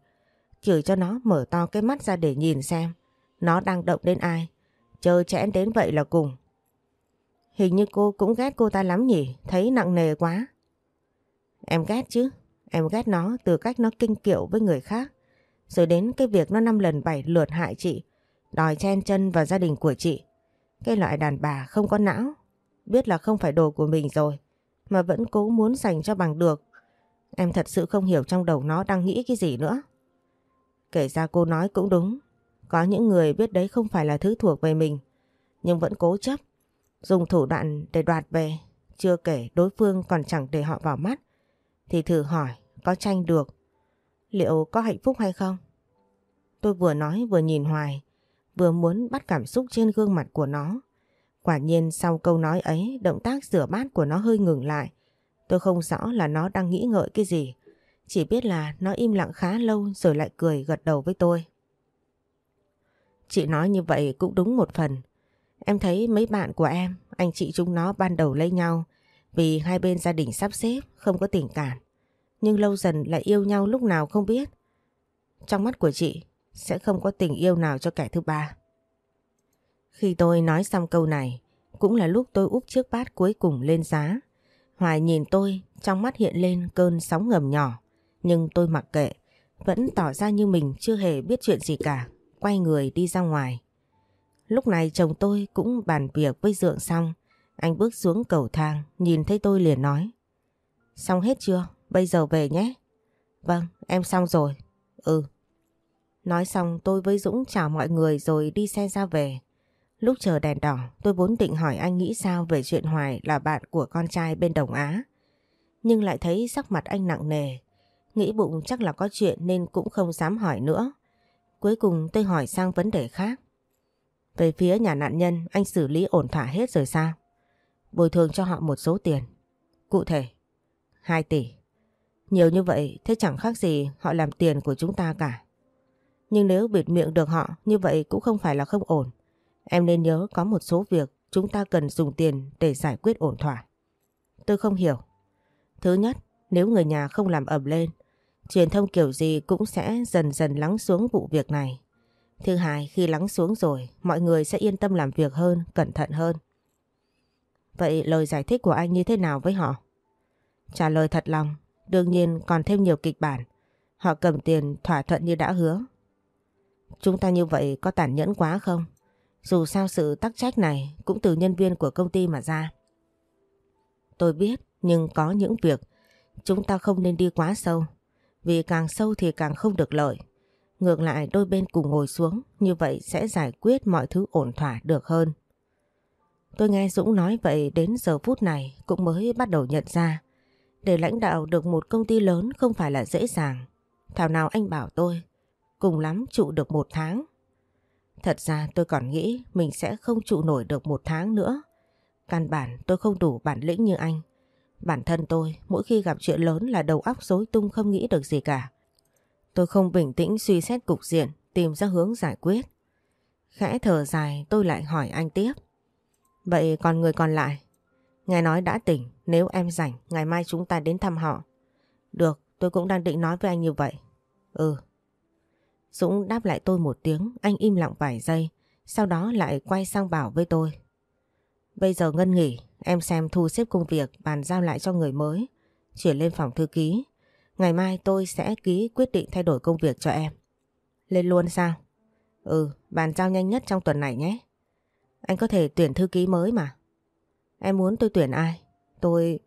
Chửi cho nó mở to cái mắt ra để nhìn xem nó đang động đến ai. Chờ chẽn đến vậy là cùng. Hình như cô cũng ghét cô ta lắm nhỉ, thấy nặng nề quá. Em ghét chứ, em ghét nó từ cách nó kinh kiệu với người khác. Rồi đến cái việc nó năm lần bảy lượt hại chị, đòi chen chân vào gia đình của chị. Cái loại đàn bà không có não, biết là không phải đồ của mình rồi, mà vẫn cố muốn dành cho bằng được. Em thật sự không hiểu trong đầu nó đang nghĩ cái gì nữa. Kể ra cô nói cũng đúng, có những người biết đấy không phải là thứ thuộc về mình, nhưng vẫn cố chấp, dùng thủ đoạn để đoạt về, chưa kể đối phương còn chẳng để họ vào mắt, thì thử hỏi có tranh được, liệu có hạnh phúc hay không? Tôi vừa nói vừa nhìn hoài, vừa muốn bắt cảm xúc trên gương mặt của nó. Quả nhiên sau câu nói ấy, động tác rửa bát của nó hơi ngừng lại. Tôi không rõ là nó đang nghĩ ngợi cái gì, chỉ biết là nó im lặng khá lâu rồi lại cười gật đầu với tôi. Chị nói như vậy cũng đúng một phần. Em thấy mấy bạn của em, anh chị chúng nó ban đầu lấy nhau vì hai bên gia đình sắp xếp, không có tình cảm. Nhưng lâu dần lại yêu nhau lúc nào không biết. Trong mắt của chị sẽ không có tình yêu nào cho kẻ thứ ba. Khi tôi nói xong câu này, cũng là lúc tôi úp chiếc bát cuối cùng lên giá. Hoài nhìn tôi, trong mắt hiện lên cơn sóng ngầm nhỏ. Nhưng tôi mặc kệ, vẫn tỏ ra như mình chưa hề biết chuyện gì cả quay người đi ra ngoài. Lúc này chồng tôi cũng bàn việc với Dượng xong. Anh bước xuống cầu thang, nhìn thấy tôi liền nói. Xong hết chưa? Bây giờ về nhé. Vâng, em xong rồi. Ừ. Nói xong tôi với Dũng chào mọi người rồi đi xe ra về. Lúc chờ đèn đỏ tôi vốn định hỏi anh nghĩ sao về chuyện Hoài là bạn của con trai bên Đồng Á. Nhưng lại thấy sắc mặt anh nặng nề. Nghĩ bụng chắc là có chuyện nên cũng không dám hỏi nữa. Cuối cùng tôi hỏi sang vấn đề khác. Về phía nhà nạn nhân anh xử lý ổn thỏa hết rồi sao? Bồi thường cho họ một số tiền. Cụ thể, 2 tỷ. Nhiều như vậy thế chẳng khác gì họ làm tiền của chúng ta cả. Nhưng nếu bịt miệng được họ như vậy cũng không phải là không ổn. Em nên nhớ có một số việc chúng ta cần dùng tiền để giải quyết ổn thỏa. Tôi không hiểu. Thứ nhất, nếu người nhà không làm ẩm lên, truyền thông kiểu gì cũng sẽ dần dần lắng xuống vụ việc này. Thứ hai, khi lắng xuống rồi, mọi người sẽ yên tâm làm việc hơn, cẩn thận hơn. Vậy lời giải thích của anh như thế nào với họ? Trả lời thật lòng, đương nhiên còn thêm nhiều kịch bản. Họ cầm tiền thỏa thuận như đã hứa. Chúng ta như vậy có tàn nhẫn quá không? Dù sao sự tắc trách này cũng từ nhân viên của công ty mà ra. Tôi biết, nhưng có những việc chúng ta không nên đi quá sâu. Vì càng sâu thì càng không được lợi. Ngược lại đôi bên cùng ngồi xuống, như vậy sẽ giải quyết mọi thứ ổn thỏa được hơn. Tôi nghe Dũng nói vậy đến giờ phút này cũng mới bắt đầu nhận ra. Để lãnh đạo được một công ty lớn không phải là dễ dàng. Thảo nào anh bảo tôi, cùng lắm trụ được một tháng. Thật ra tôi còn nghĩ mình sẽ không trụ nổi được một tháng nữa. Căn bản tôi không đủ bản lĩnh như anh. Bản thân tôi mỗi khi gặp chuyện lớn là đầu óc rối tung không nghĩ được gì cả. Tôi không bình tĩnh suy xét cục diện, tìm ra hướng giải quyết. Khẽ thở dài tôi lại hỏi anh tiếp. Vậy còn người còn lại? Ngài nói đã tỉnh, nếu em rảnh, ngày mai chúng ta đến thăm họ. Được, tôi cũng đang định nói với anh như vậy. Ừ. Dũng đáp lại tôi một tiếng, anh im lặng vài giây, sau đó lại quay sang bảo với tôi. Bây giờ Ngân nghỉ, em xem thu xếp công việc bàn giao lại cho người mới, chuyển lên phòng thư ký. Ngày mai tôi sẽ ký quyết định thay đổi công việc cho em. Lên luôn sao? Ừ, bàn giao nhanh nhất trong tuần này nhé. Anh có thể tuyển thư ký mới mà. Em muốn tôi tuyển ai? Tôi...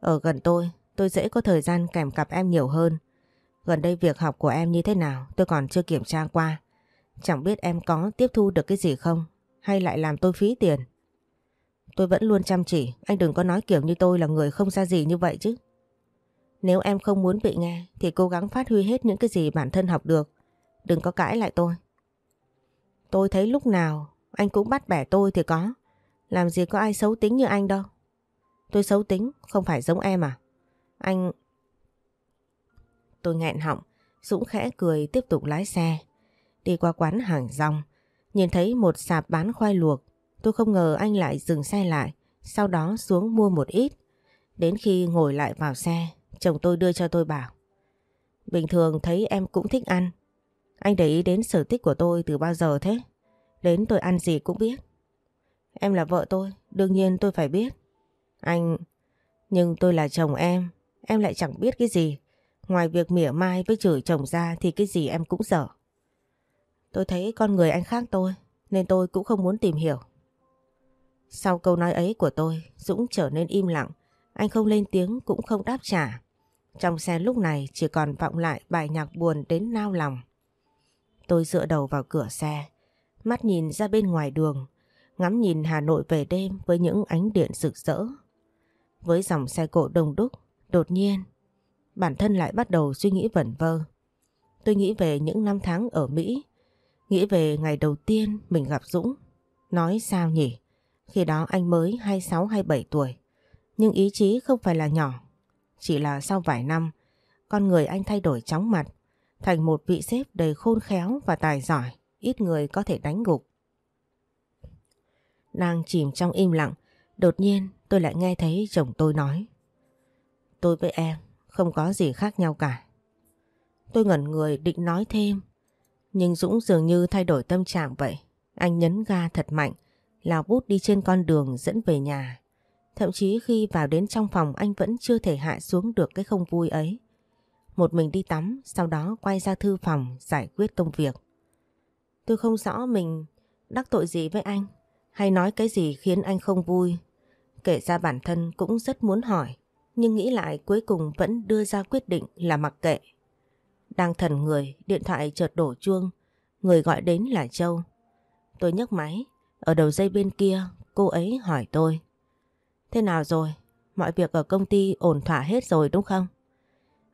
Ở gần tôi, tôi dễ có thời gian kèm cặp em nhiều hơn. Gần đây việc học của em như thế nào tôi còn chưa kiểm tra qua. Chẳng biết em có tiếp thu được cái gì không? Hay lại làm tôi phí tiền? Tôi vẫn luôn chăm chỉ, anh đừng có nói kiểu như tôi là người không ra gì như vậy chứ. Nếu em không muốn bị nghe thì cố gắng phát huy hết những cái gì bản thân học được. Đừng có cãi lại tôi. Tôi thấy lúc nào anh cũng bắt bẻ tôi thì có. Làm gì có ai xấu tính như anh đâu. Tôi xấu tính, không phải giống em à? Anh... Tôi nghẹn họng, Dũng khẽ cười tiếp tục lái xe. Đi qua quán hàng rong, nhìn thấy một sạp bán khoai luộc. Tôi không ngờ anh lại dừng xe lại, sau đó xuống mua một ít. Đến khi ngồi lại vào xe, chồng tôi đưa cho tôi bảo. Bình thường thấy em cũng thích ăn. Anh để ý đến sở thích của tôi từ bao giờ thế? Đến tôi ăn gì cũng biết. Em là vợ tôi, đương nhiên tôi phải biết. Anh... Nhưng tôi là chồng em, em lại chẳng biết cái gì. Ngoài việc mỉa mai với chửi chồng ra thì cái gì em cũng dở. Tôi thấy con người anh khác tôi, nên tôi cũng không muốn tìm hiểu. Sau câu nói ấy của tôi, Dũng trở nên im lặng. Anh không lên tiếng cũng không đáp trả. Trong xe lúc này chỉ còn vọng lại bài nhạc buồn đến nao lòng. Tôi dựa đầu vào cửa xe, mắt nhìn ra bên ngoài đường, ngắm nhìn Hà Nội về đêm với những ánh điện rực rỡ. Với dòng xe cộ đông đúc, đột nhiên, bản thân lại bắt đầu suy nghĩ vẩn vơ. Tôi nghĩ về những năm tháng ở Mỹ, nghĩ về ngày đầu tiên mình gặp Dũng. Nói sao nhỉ? Khi đó anh mới 26-27 tuổi, nhưng ý chí không phải là nhỏ. Chỉ là sau vài năm, con người anh thay đổi chóng mặt, thành một vị sếp đầy khôn khéo và tài giỏi, ít người có thể đánh gục. Đang chìm trong im lặng, đột nhiên tôi lại nghe thấy chồng tôi nói. Tôi với em không có gì khác nhau cả. Tôi ngẩn người định nói thêm, nhưng Dũng dường như thay đổi tâm trạng vậy. Anh nhấn ga thật mạnh, lao bút đi trên con đường dẫn về nhà. Thậm chí khi vào đến trong phòng anh vẫn chưa thể hạ xuống được cái không vui ấy. Một mình đi tắm, sau đó quay ra thư phòng giải quyết công việc. Tôi không rõ mình đắc tội gì với anh hay nói cái gì khiến anh không vui. Kể ra bản thân cũng rất muốn hỏi, nhưng nghĩ lại cuối cùng vẫn đưa ra quyết định là mặc kệ. Đang thần người, điện thoại chợt đổ chuông, người gọi đến là Châu. Tôi nhấc máy, ở đầu dây bên kia cô ấy hỏi tôi. Thế nào rồi? Mọi việc ở công ty ổn thỏa hết rồi đúng không?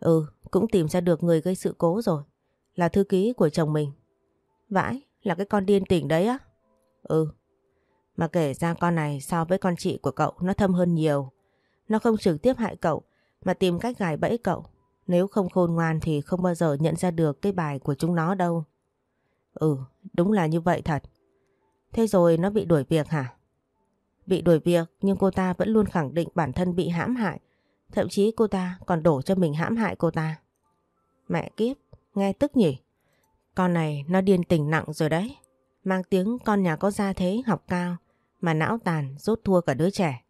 Ừ, cũng tìm ra được người gây sự cố rồi. Là thư ký của chồng mình. Vãi, là cái con điên tỉnh đấy á? Ừ. Mà kể ra con này so với con chị của cậu nó thâm hơn nhiều. Nó không trực tiếp hại cậu mà tìm cách gài bẫy cậu. Nếu không khôn ngoan thì không bao giờ nhận ra được cái bài của chúng nó đâu. Ừ, đúng là như vậy thật. Thế rồi nó bị đuổi việc hả? Bị đuổi việc nhưng cô ta vẫn luôn khẳng định bản thân bị hãm hại. Thậm chí cô ta còn đổ cho mình hãm hại cô ta. Mẹ kiếp, nghe tức nhỉ? Con này nó điên tình nặng rồi đấy. Mang tiếng con nhà có gia thế học cao mà não tàn rốt thua cả đứa trẻ.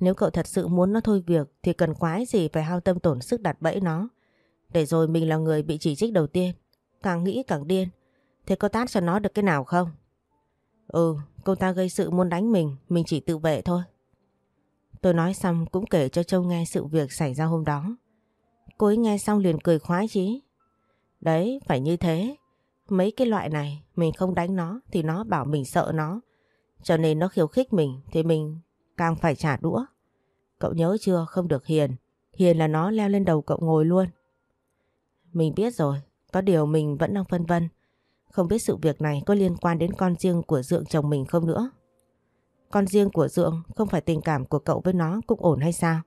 Nếu cậu thật sự muốn nó thôi việc thì cần quái gì phải hao tâm tổn sức đặt bẫy nó. Để rồi mình là người bị chỉ trích đầu tiên. Càng nghĩ càng điên. Thế có tát cho nó được cái nào không? Ừ, cô ta gây sự muốn đánh mình, mình chỉ tự vệ thôi. Tôi nói xong cũng kể cho Châu nghe sự việc xảy ra hôm đó. Cô ấy nghe xong liền cười khoái chí. Đấy, phải như thế. Mấy cái loại này, mình không đánh nó thì nó bảo mình sợ nó. Cho nên nó khiêu khích mình thì mình càng phải trả đũa. Cậu nhớ chưa, không được hiền. Hiền là nó leo lên đầu cậu ngồi luôn. Mình biết rồi, có điều mình vẫn đang phân vân. Không biết sự việc này có liên quan đến con riêng của Dượng chồng mình không nữa. Con riêng của Dượng không phải tình cảm của cậu với nó cũng ổn hay sao?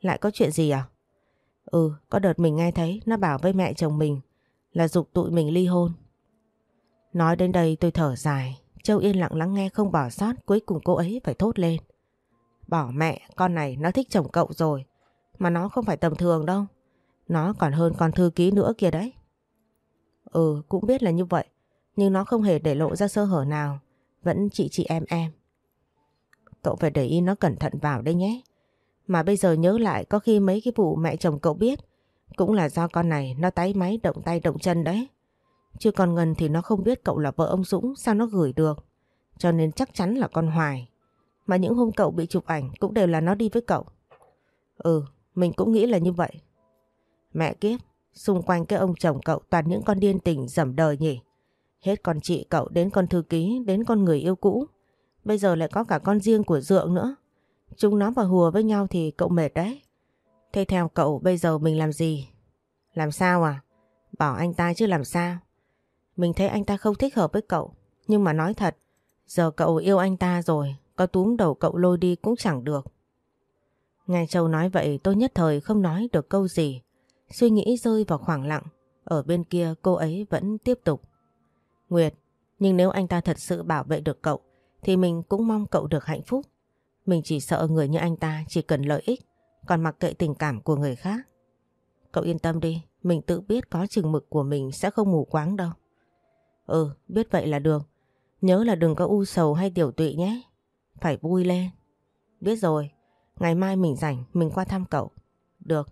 Lại có chuyện gì à? Ừ, có đợt mình nghe thấy nó bảo với mẹ chồng mình là dục tụi mình ly hôn. Nói đến đây tôi thở dài, Châu yên lặng lắng nghe không bỏ sót cuối cùng cô ấy phải thốt lên. Bỏ mẹ, con này nó thích chồng cậu rồi, mà nó không phải tầm thường đâu. Nó còn hơn con thư ký nữa kìa đấy. Ừ, cũng biết là như vậy, nhưng nó không hề để lộ ra sơ hở nào, vẫn chị chị em em. Cậu phải để ý nó cẩn thận vào đây nhé. Mà bây giờ nhớ lại có khi mấy cái vụ mẹ chồng cậu biết cũng là do con này nó tái máy động tay động chân đấy. Chứ còn Ngân thì nó không biết cậu là vợ ông Dũng sao nó gửi được. Cho nên chắc chắn là con Hoài. Mà những hôm cậu bị chụp ảnh cũng đều là nó đi với cậu. Ừ, mình cũng nghĩ là như vậy. Mẹ kiếp, xung quanh cái ông chồng cậu toàn những con điên tình dầm đời nhỉ. Hết con chị cậu đến con thư ký đến con người yêu cũ. Bây giờ lại có cả con riêng của Dượng nữa. Chúng nó vào hùa với nhau thì cậu mệt đấy. Thế theo cậu bây giờ mình làm gì? Làm sao à? Bảo anh ta chứ làm sao? Mình thấy anh ta không thích hợp với cậu. Nhưng mà nói thật, giờ cậu yêu anh ta rồi, có túm đầu cậu lôi đi cũng chẳng được. Nghe Châu nói vậy tôi nhất thời không nói được câu gì. Suy nghĩ rơi vào khoảng lặng. Ở bên kia cô ấy vẫn tiếp tục. Nguyệt, nhưng nếu anh ta thật sự bảo vệ được cậu, thì mình cũng mong cậu được hạnh phúc. Mình chỉ sợ người như anh ta chỉ cần lợi ích, còn mặc kệ tình cảm của người khác. Cậu yên tâm đi, mình tự biết có chừng mực của mình sẽ không mù quáng đâu. Ừ, biết vậy là được. Nhớ là đừng có u sầu hay tiểu tụy nhé. Phải vui lên. Biết rồi, ngày mai mình rảnh, mình qua thăm cậu. Được.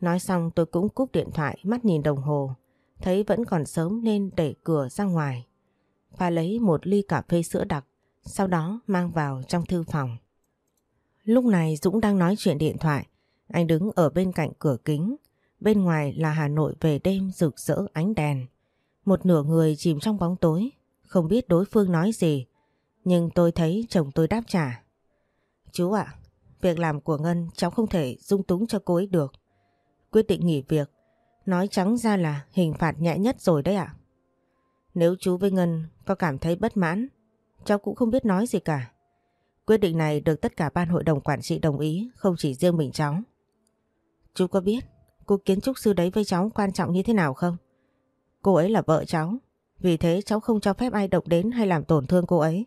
Nói xong tôi cũng cúp điện thoại, mắt nhìn đồng hồ. Thấy vẫn còn sớm nên đẩy cửa ra ngoài. Pha lấy một ly cà phê sữa đặc, sau đó mang vào trong thư phòng. Lúc này Dũng đang nói chuyện điện thoại. Anh đứng ở bên cạnh cửa kính. Bên ngoài là Hà Nội về đêm rực rỡ ánh đèn. Một nửa người chìm trong bóng tối, không biết đối phương nói gì. Nhưng tôi thấy chồng tôi đáp trả. Chú ạ, việc làm của Ngân cháu không thể dung túng cho cô ấy được. Quyết định nghỉ việc, nói trắng ra là hình phạt nhẹ nhất rồi đấy ạ. Nếu chú với Ngân có cảm thấy bất mãn, cháu cũng không biết nói gì cả. Quyết định này được tất cả ban hội đồng quản trị đồng ý, không chỉ riêng mình cháu. Chú có biết cô kiến trúc sư đấy với cháu quan trọng như thế nào không? Cô ấy là vợ cháu, vì thế cháu không cho phép ai động đến hay làm tổn thương cô ấy.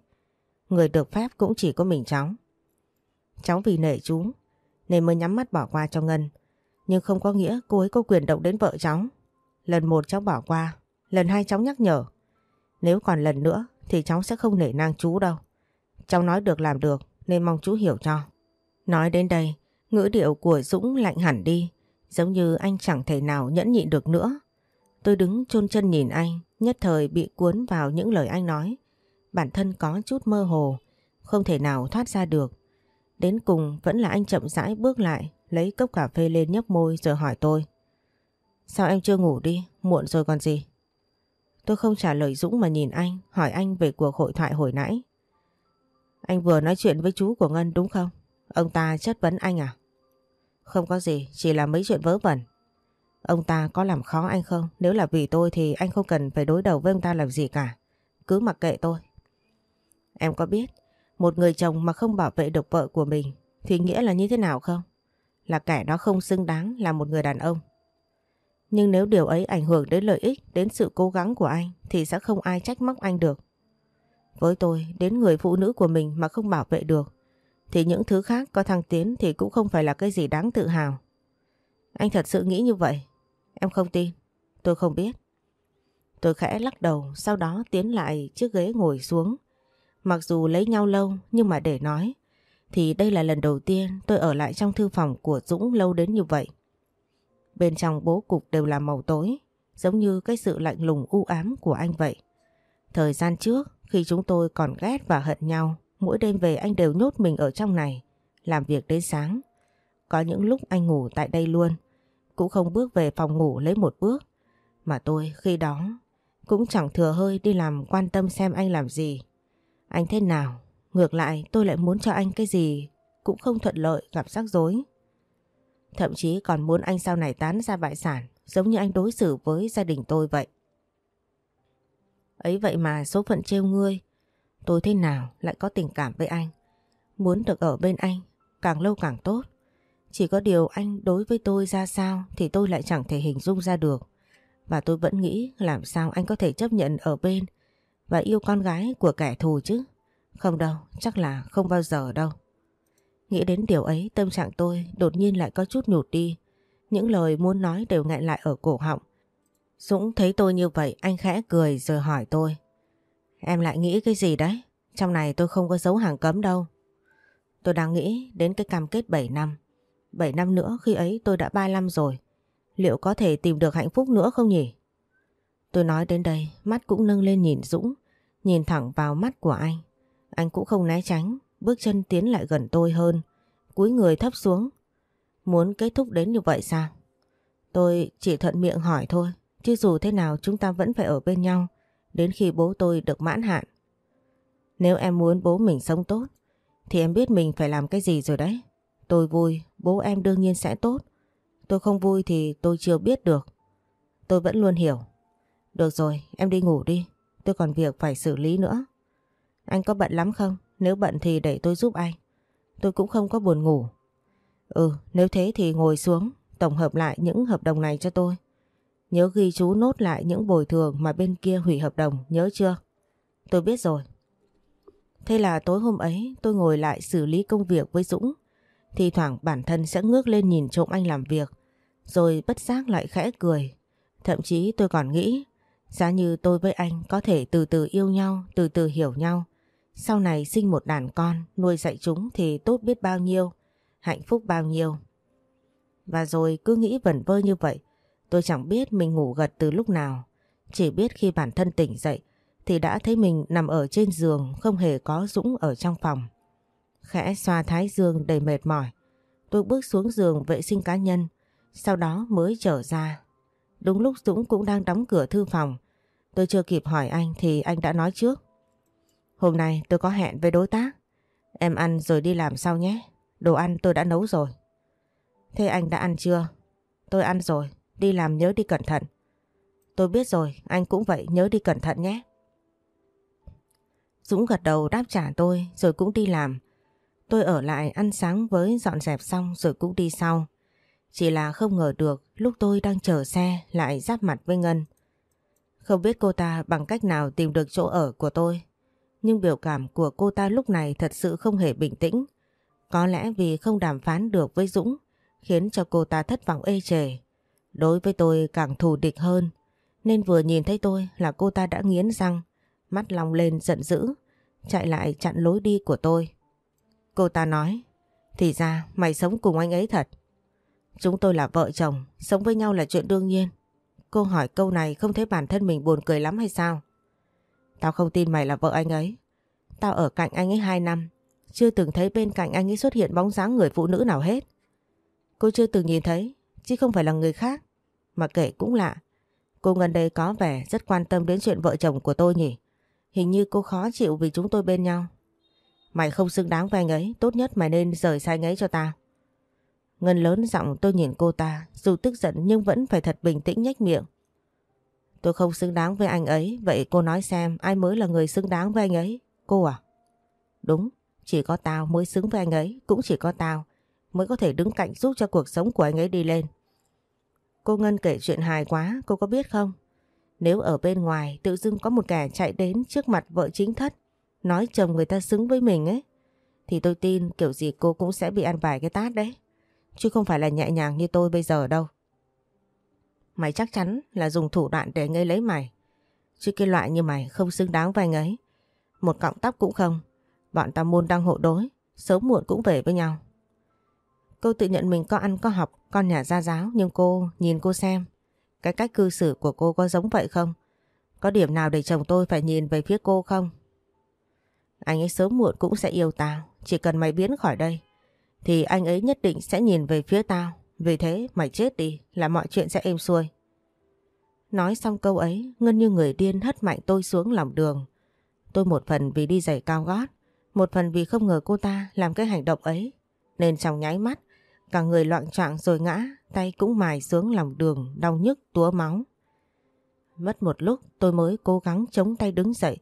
Người được phép cũng chỉ có mình cháu. Cháu vì nể chú, nên mới nhắm mắt bỏ qua cho Ngân. Nhưng không có nghĩa cô ấy có quyền động đến vợ cháu. Lần một cháu bỏ qua, lần hai cháu nhắc nhở. Nếu còn lần nữa thì cháu sẽ không nể nang chú đâu. Cháu nói được làm được nên mong chú hiểu cho. Nói đến đây, ngữ điệu của Dũng lạnh hẳn đi, giống như anh chẳng thể nào nhẫn nhịn được nữa. Tôi đứng chôn chân nhìn anh, nhất thời bị cuốn vào những lời anh nói. Bản thân có chút mơ hồ, không thể nào thoát ra được. Đến cùng vẫn là anh chậm rãi bước lại, lấy cốc cà phê lên nhấp môi rồi hỏi tôi. Sao em chưa ngủ đi, muộn rồi còn gì? Tôi không trả lời Dũng mà nhìn anh, hỏi anh về cuộc hội thoại hồi nãy. Anh vừa nói chuyện với chú của Ngân đúng không? Ông ta chất vấn anh à? Không có gì, chỉ là mấy chuyện vớ vẩn. Ông ta có làm khó anh không? Nếu là vì tôi thì anh không cần phải đối đầu với ông ta làm gì cả. Cứ mặc kệ tôi. Em có biết một người chồng mà không bảo vệ được vợ của mình thì nghĩa là như thế nào không? Là kẻ đó không xứng đáng là một người đàn ông. Nhưng nếu điều ấy ảnh hưởng đến lợi ích, đến sự cố gắng của anh thì sẽ không ai trách móc anh được. Với tôi, đến người phụ nữ của mình mà không bảo vệ được, thì những thứ khác có thăng tiến thì cũng không phải là cái gì đáng tự hào. Anh thật sự nghĩ như vậy? Em không tin. Tôi không biết. Tôi khẽ lắc đầu, sau đó tiến lại chiếc ghế ngồi xuống. Mặc dù lấy nhau lâu, nhưng mà để nói, thì đây là lần đầu tiên tôi ở lại trong thư phòng của Dũng lâu đến như vậy. Bên trong bố cục đều là màu tối, giống như cái sự lạnh lùng u ám của anh vậy. Thời gian trước, khi chúng tôi còn ghét và hận nhau, mỗi đêm về anh đều nhốt mình ở trong này, làm việc đến sáng. Có những lúc anh ngủ tại đây luôn, cũng không bước về phòng ngủ lấy một bước. Mà tôi khi đó cũng chẳng thừa hơi đi làm quan tâm xem anh làm gì. Anh thế nào, ngược lại tôi lại muốn cho anh cái gì cũng không thuận lợi gặp rắc rối. Thậm chí còn muốn anh sau này tán ra bại sản giống như anh đối xử với gia đình tôi vậy. Ấy vậy mà số phận trêu ngươi, tôi thế nào lại có tình cảm với anh. Muốn được ở bên anh, càng lâu càng tốt. Chỉ có điều anh đối với tôi ra sao thì tôi lại chẳng thể hình dung ra được. Và tôi vẫn nghĩ làm sao anh có thể chấp nhận ở bên và yêu con gái của kẻ thù chứ. Không đâu, chắc là không bao giờ đâu. Nghĩ đến điều ấy tâm trạng tôi đột nhiên lại có chút nhụt đi. Những lời muốn nói đều ngại lại ở cổ họng. Dũng thấy tôi như vậy anh khẽ cười rồi hỏi tôi. Em lại nghĩ cái gì đấy? Trong này tôi không có dấu hàng cấm đâu. Tôi đang nghĩ đến cái cam kết 7 năm. 7 năm nữa khi ấy tôi đã 35 rồi. Liệu có thể tìm được hạnh phúc nữa không nhỉ? Tôi nói đến đây, mắt cũng nâng lên nhìn Dũng, nhìn thẳng vào mắt của anh. Anh cũng không né tránh, bước chân tiến lại gần tôi hơn, cúi người thấp xuống. Muốn kết thúc đến như vậy sao? Tôi chỉ thuận miệng hỏi thôi, chứ dù thế nào chúng ta vẫn phải ở bên nhau, đến khi bố tôi được mãn hạn. Nếu em muốn bố mình sống tốt, thì em biết mình phải làm cái gì rồi đấy. Tôi vui, bố em đương nhiên sẽ tốt. Tôi không vui thì tôi chưa biết được. Tôi vẫn luôn hiểu. Được rồi, em đi ngủ đi. Tôi còn việc phải xử lý nữa. Anh có bận lắm không? Nếu bận thì để tôi giúp anh. Tôi cũng không có buồn ngủ. Ừ, nếu thế thì ngồi xuống, tổng hợp lại những hợp đồng này cho tôi. Nhớ ghi chú nốt lại những bồi thường mà bên kia hủy hợp đồng, nhớ chưa? Tôi biết rồi. Thế là tối hôm ấy tôi ngồi lại xử lý công việc với Dũng. Thì thoảng bản thân sẽ ngước lên nhìn trộm anh làm việc. Rồi bất giác lại khẽ cười. Thậm chí tôi còn nghĩ giá như tôi với anh có thể từ từ yêu nhau, từ từ hiểu nhau. Sau này sinh một đàn con, nuôi dạy chúng thì tốt biết bao nhiêu, hạnh phúc bao nhiêu. Và rồi cứ nghĩ vẩn vơ như vậy, tôi chẳng biết mình ngủ gật từ lúc nào. Chỉ biết khi bản thân tỉnh dậy thì đã thấy mình nằm ở trên giường không hề có Dũng ở trong phòng. Khẽ xoa thái dương đầy mệt mỏi, tôi bước xuống giường vệ sinh cá nhân, sau đó mới trở ra. Đúng lúc Dũng cũng đang đóng cửa thư phòng, tôi chưa kịp hỏi anh thì anh đã nói trước. Hôm nay tôi có hẹn với đối tác, em ăn rồi đi làm sau nhé, đồ ăn tôi đã nấu rồi. Thế anh đã ăn chưa? Tôi ăn rồi, đi làm nhớ đi cẩn thận. Tôi biết rồi, anh cũng vậy nhớ đi cẩn thận nhé. Dũng gật đầu đáp trả tôi rồi cũng đi làm. Tôi ở lại ăn sáng với dọn dẹp xong rồi cũng đi sau. Chỉ là không ngờ được lúc tôi đang chờ xe lại giáp mặt với Ngân. Không biết cô ta bằng cách nào tìm được chỗ ở của tôi. Nhưng biểu cảm của cô ta lúc này thật sự không hề bình tĩnh. Có lẽ vì không đàm phán được với Dũng khiến cho cô ta thất vọng ê chề. Đối với tôi càng thù địch hơn nên vừa nhìn thấy tôi là cô ta đã nghiến răng mắt long lên giận dữ chạy lại chặn lối đi của tôi. Cô ta nói thì ra mày sống cùng anh ấy thật. Chúng tôi là vợ chồng, sống với nhau là chuyện đương nhiên. Cô hỏi câu này không thấy bản thân mình buồn cười lắm hay sao? Tao không tin mày là vợ anh ấy. Tao ở cạnh anh ấy 2 năm, chưa từng thấy bên cạnh anh ấy xuất hiện bóng dáng người phụ nữ nào hết. Cô chưa từng nhìn thấy, chứ không phải là người khác. Mà kể cũng lạ, cô gần đây có vẻ rất quan tâm đến chuyện vợ chồng của tôi nhỉ. Hình như cô khó chịu vì chúng tôi bên nhau. Mày không xứng đáng với anh ấy, tốt nhất mày nên rời xa anh ấy cho tao. Ngân lớn giọng tôi nhìn cô ta, dù tức giận nhưng vẫn phải thật bình tĩnh nhếch miệng. Tôi không xứng đáng với anh ấy, vậy cô nói xem ai mới là người xứng đáng với anh ấy? Cô à? Đúng, chỉ có tao mới xứng với anh ấy, cũng chỉ có tao mới có thể đứng cạnh giúp cho cuộc sống của anh ấy đi lên. Cô Ngân kể chuyện hài quá, cô có biết không? Nếu ở bên ngoài tự dưng có một kẻ chạy đến trước mặt vợ chính thất nói chồng người ta xứng với mình ấy, thì tôi tin kiểu gì cô cũng sẽ bị ăn vài cái tát đấy. Chứ không phải là nhẹ nhàng như tôi bây giờ đâu. Mày chắc chắn là dùng thủ đoạn để ngây lấy mày. Chứ cái loại như mày không xứng đáng với anh ấy. Một cọng tóc cũng không. Bọn ta môn đang hộ đối. Sớm muộn cũng về với nhau. Cô tự nhận mình có ăn có học, con nhà gia giáo. Nhưng cô, nhìn cô xem. Cái cách cư xử của cô có giống vậy không? Có điểm nào để chồng tôi phải nhìn về phía cô không? Anh ấy sớm muộn cũng sẽ yêu tao. Chỉ cần mày biến khỏi đây. Thì anh ấy nhất định sẽ nhìn về phía tao. Vì thế mày chết đi là mọi chuyện sẽ êm xuôi. Nói xong câu ấy, Ngân như người điên hất mạnh tôi xuống lòng đường. Tôi một phần vì đi giày cao gót, một phần vì không ngờ cô ta làm cái hành động ấy. Nên trong nháy mắt, cả người loạn trạng rồi ngã, tay cũng mài xuống lòng đường, đau nhức, túa máu. Mất một lúc tôi mới cố gắng chống tay đứng dậy.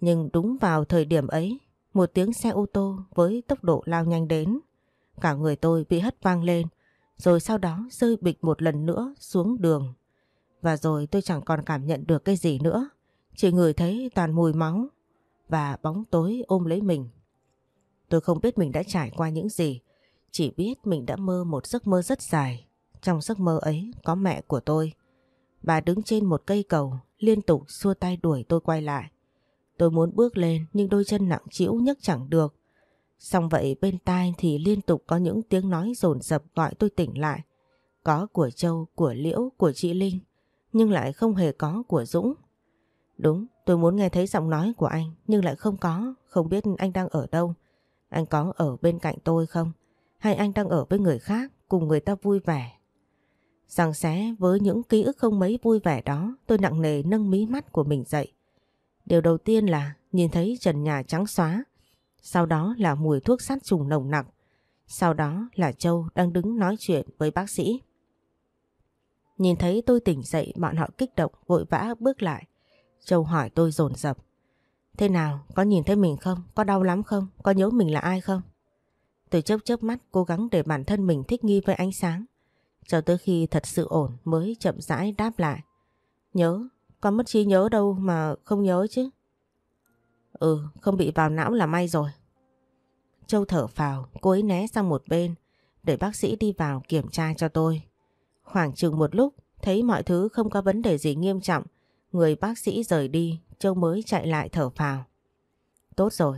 Nhưng đúng vào thời điểm ấy, một tiếng xe ô tô với tốc độ lao nhanh đến. Cả người tôi bị hất vang lên, rồi sau đó rơi bịch một lần nữa xuống đường. Và rồi tôi chẳng còn cảm nhận được cái gì nữa, chỉ ngửi thấy toàn mùi máu và bóng tối ôm lấy mình. Tôi không biết mình đã trải qua những gì, chỉ biết mình đã mơ một giấc mơ rất dài. Trong giấc mơ ấy có mẹ của tôi. Bà đứng trên một cây cầu, liên tục xua tay đuổi tôi quay lại. Tôi muốn bước lên nhưng đôi chân nặng chịu nhấc chẳng được. Xong vậy bên tai thì liên tục có những tiếng nói rồn rập gọi tôi tỉnh lại. Có của Châu, của Liễu, của chị Linh, nhưng lại không hề có của Dũng. Đúng, tôi muốn nghe thấy giọng nói của anh, nhưng lại không có, không biết anh đang ở đâu. Anh có ở bên cạnh tôi không? Hay anh đang ở với người khác, cùng người ta vui vẻ? Rằng xé với những ký ức không mấy vui vẻ đó, tôi nặng nề nâng mí mắt của mình dậy. Điều đầu tiên là nhìn thấy trần nhà trắng xóa, sau đó là mùi thuốc sát trùng nồng nặc. Sau đó là Châu đang đứng nói chuyện với bác sĩ. Nhìn thấy tôi tỉnh dậy bọn họ kích động vội vã bước lại. Châu hỏi tôi dồn dập Thế nào? Có nhìn thấy mình không? Có đau lắm không? Có nhớ mình là ai không? Tôi chớp chớp mắt cố gắng để bản thân mình thích nghi với ánh sáng. Cho tới khi thật sự ổn mới chậm rãi đáp lại. Nhớ, con mất trí nhớ đâu mà không nhớ chứ. Ừ, không bị vào não là may rồi. Châu thở phào, cô ấy né sang một bên để bác sĩ đi vào kiểm tra cho tôi. Khoảng chừng một lúc, thấy mọi thứ không có vấn đề gì nghiêm trọng, người bác sĩ rời đi, Châu mới chạy lại thở phào. Tốt rồi,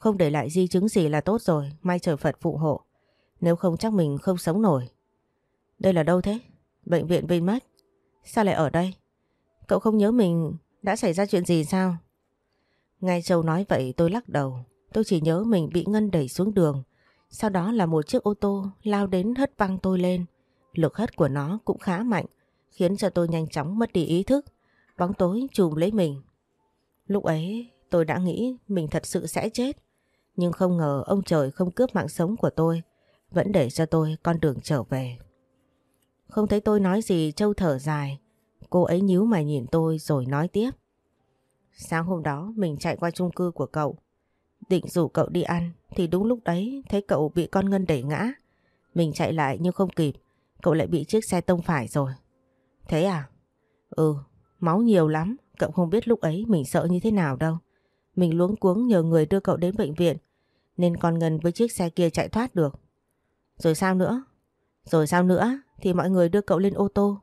không để lại di chứng gì là tốt rồi, may trời Phật phụ hộ. Nếu không chắc mình không sống nổi. Đây là đâu thế? Bệnh viện Vinmec. Sao lại ở đây? Cậu không nhớ mình đã xảy ra chuyện gì sao? Ngay Châu nói vậy tôi lắc đầu. Tôi chỉ nhớ mình bị Ngân đẩy xuống đường. Sau đó là một chiếc ô tô lao đến hất văng tôi lên. Lực hất của nó cũng khá mạnh, khiến cho tôi nhanh chóng mất đi ý thức. Bóng tối trùm lấy mình. Lúc ấy tôi đã nghĩ mình thật sự sẽ chết. Nhưng không ngờ ông trời không cướp mạng sống của tôi, vẫn để cho tôi con đường trở về. Không thấy tôi nói gì Châu thở dài, cô ấy nhíu mày nhìn tôi rồi nói tiếp. Sáng hôm đó mình chạy qua chung cư của cậu. Định rủ cậu đi ăn thì đúng lúc đấy thấy cậu bị con Ngân đẩy ngã. Mình chạy lại nhưng không kịp. Cậu lại bị chiếc xe tông phải rồi. Thế à? Ừ, máu nhiều lắm. Cậu không biết lúc ấy mình sợ như thế nào đâu. Mình luống cuống nhờ người đưa cậu đến bệnh viện. Nên con Ngân với chiếc xe kia chạy thoát được. Rồi sao nữa? Rồi sao nữa? Thì mọi người đưa cậu lên ô tô.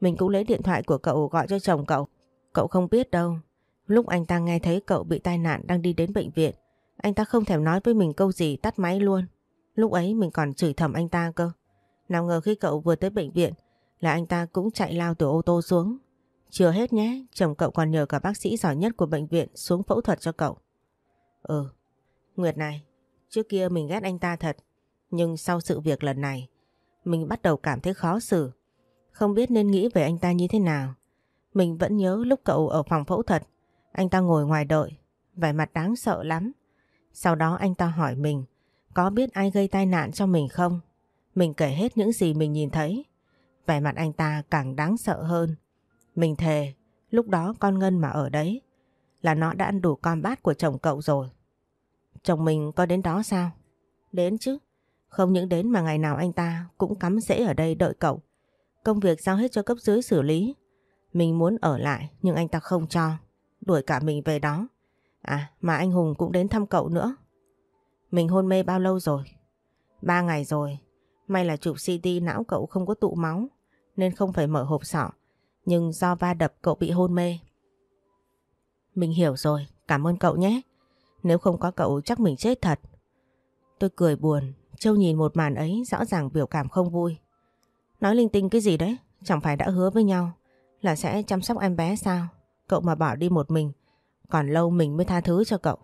Mình cũng lấy điện thoại của cậu gọi cho chồng cậu. Cậu không biết đâu. Lúc anh ta nghe thấy cậu bị tai nạn đang đi đến bệnh viện, anh ta không thèm nói với mình câu gì tắt máy luôn. Lúc ấy mình còn chửi thầm anh ta cơ. Nào ngờ khi cậu vừa tới bệnh viện là anh ta cũng chạy lao từ ô tô xuống. Chưa hết nhé, chồng cậu còn nhờ cả bác sĩ giỏi nhất của bệnh viện xuống phẫu thuật cho cậu. Ừ, Nguyệt này, trước kia mình ghét anh ta thật. Nhưng sau sự việc lần này, mình bắt đầu cảm thấy khó xử. Không biết nên nghĩ về anh ta như thế nào. Mình vẫn nhớ lúc cậu ở phòng phẫu thuật anh ta ngồi ngoài đợi, vẻ mặt đáng sợ lắm. Sau đó anh ta hỏi mình, có biết ai gây tai nạn cho mình không? Mình kể hết những gì mình nhìn thấy. Vẻ mặt anh ta càng đáng sợ hơn. Mình thề, lúc đó con Ngân mà ở đấy, là nó đã ăn đủ con bát của chồng cậu rồi. Chồng mình có đến đó sao? Đến chứ. Không những đến mà ngày nào anh ta cũng cắm rễ ở đây đợi cậu. Công việc giao hết cho cấp dưới xử lý. Mình muốn ở lại nhưng anh ta không cho đuổi cả mình về đó. À mà anh Hùng cũng đến thăm cậu nữa. Mình hôn mê bao lâu rồi? Ba ngày rồi. May là chụp CT não cậu không có tụ máu nên không phải mở hộp sọ. Nhưng do va đập cậu bị hôn mê. Mình hiểu rồi, cảm ơn cậu nhé. Nếu không có cậu chắc mình chết thật. Tôi cười buồn, Châu nhìn một màn ấy rõ ràng biểu cảm không vui. Nói linh tinh cái gì đấy, chẳng phải đã hứa với nhau là sẽ chăm sóc em bé sao? Cậu mà bỏ đi một mình, còn lâu mình mới tha thứ cho cậu.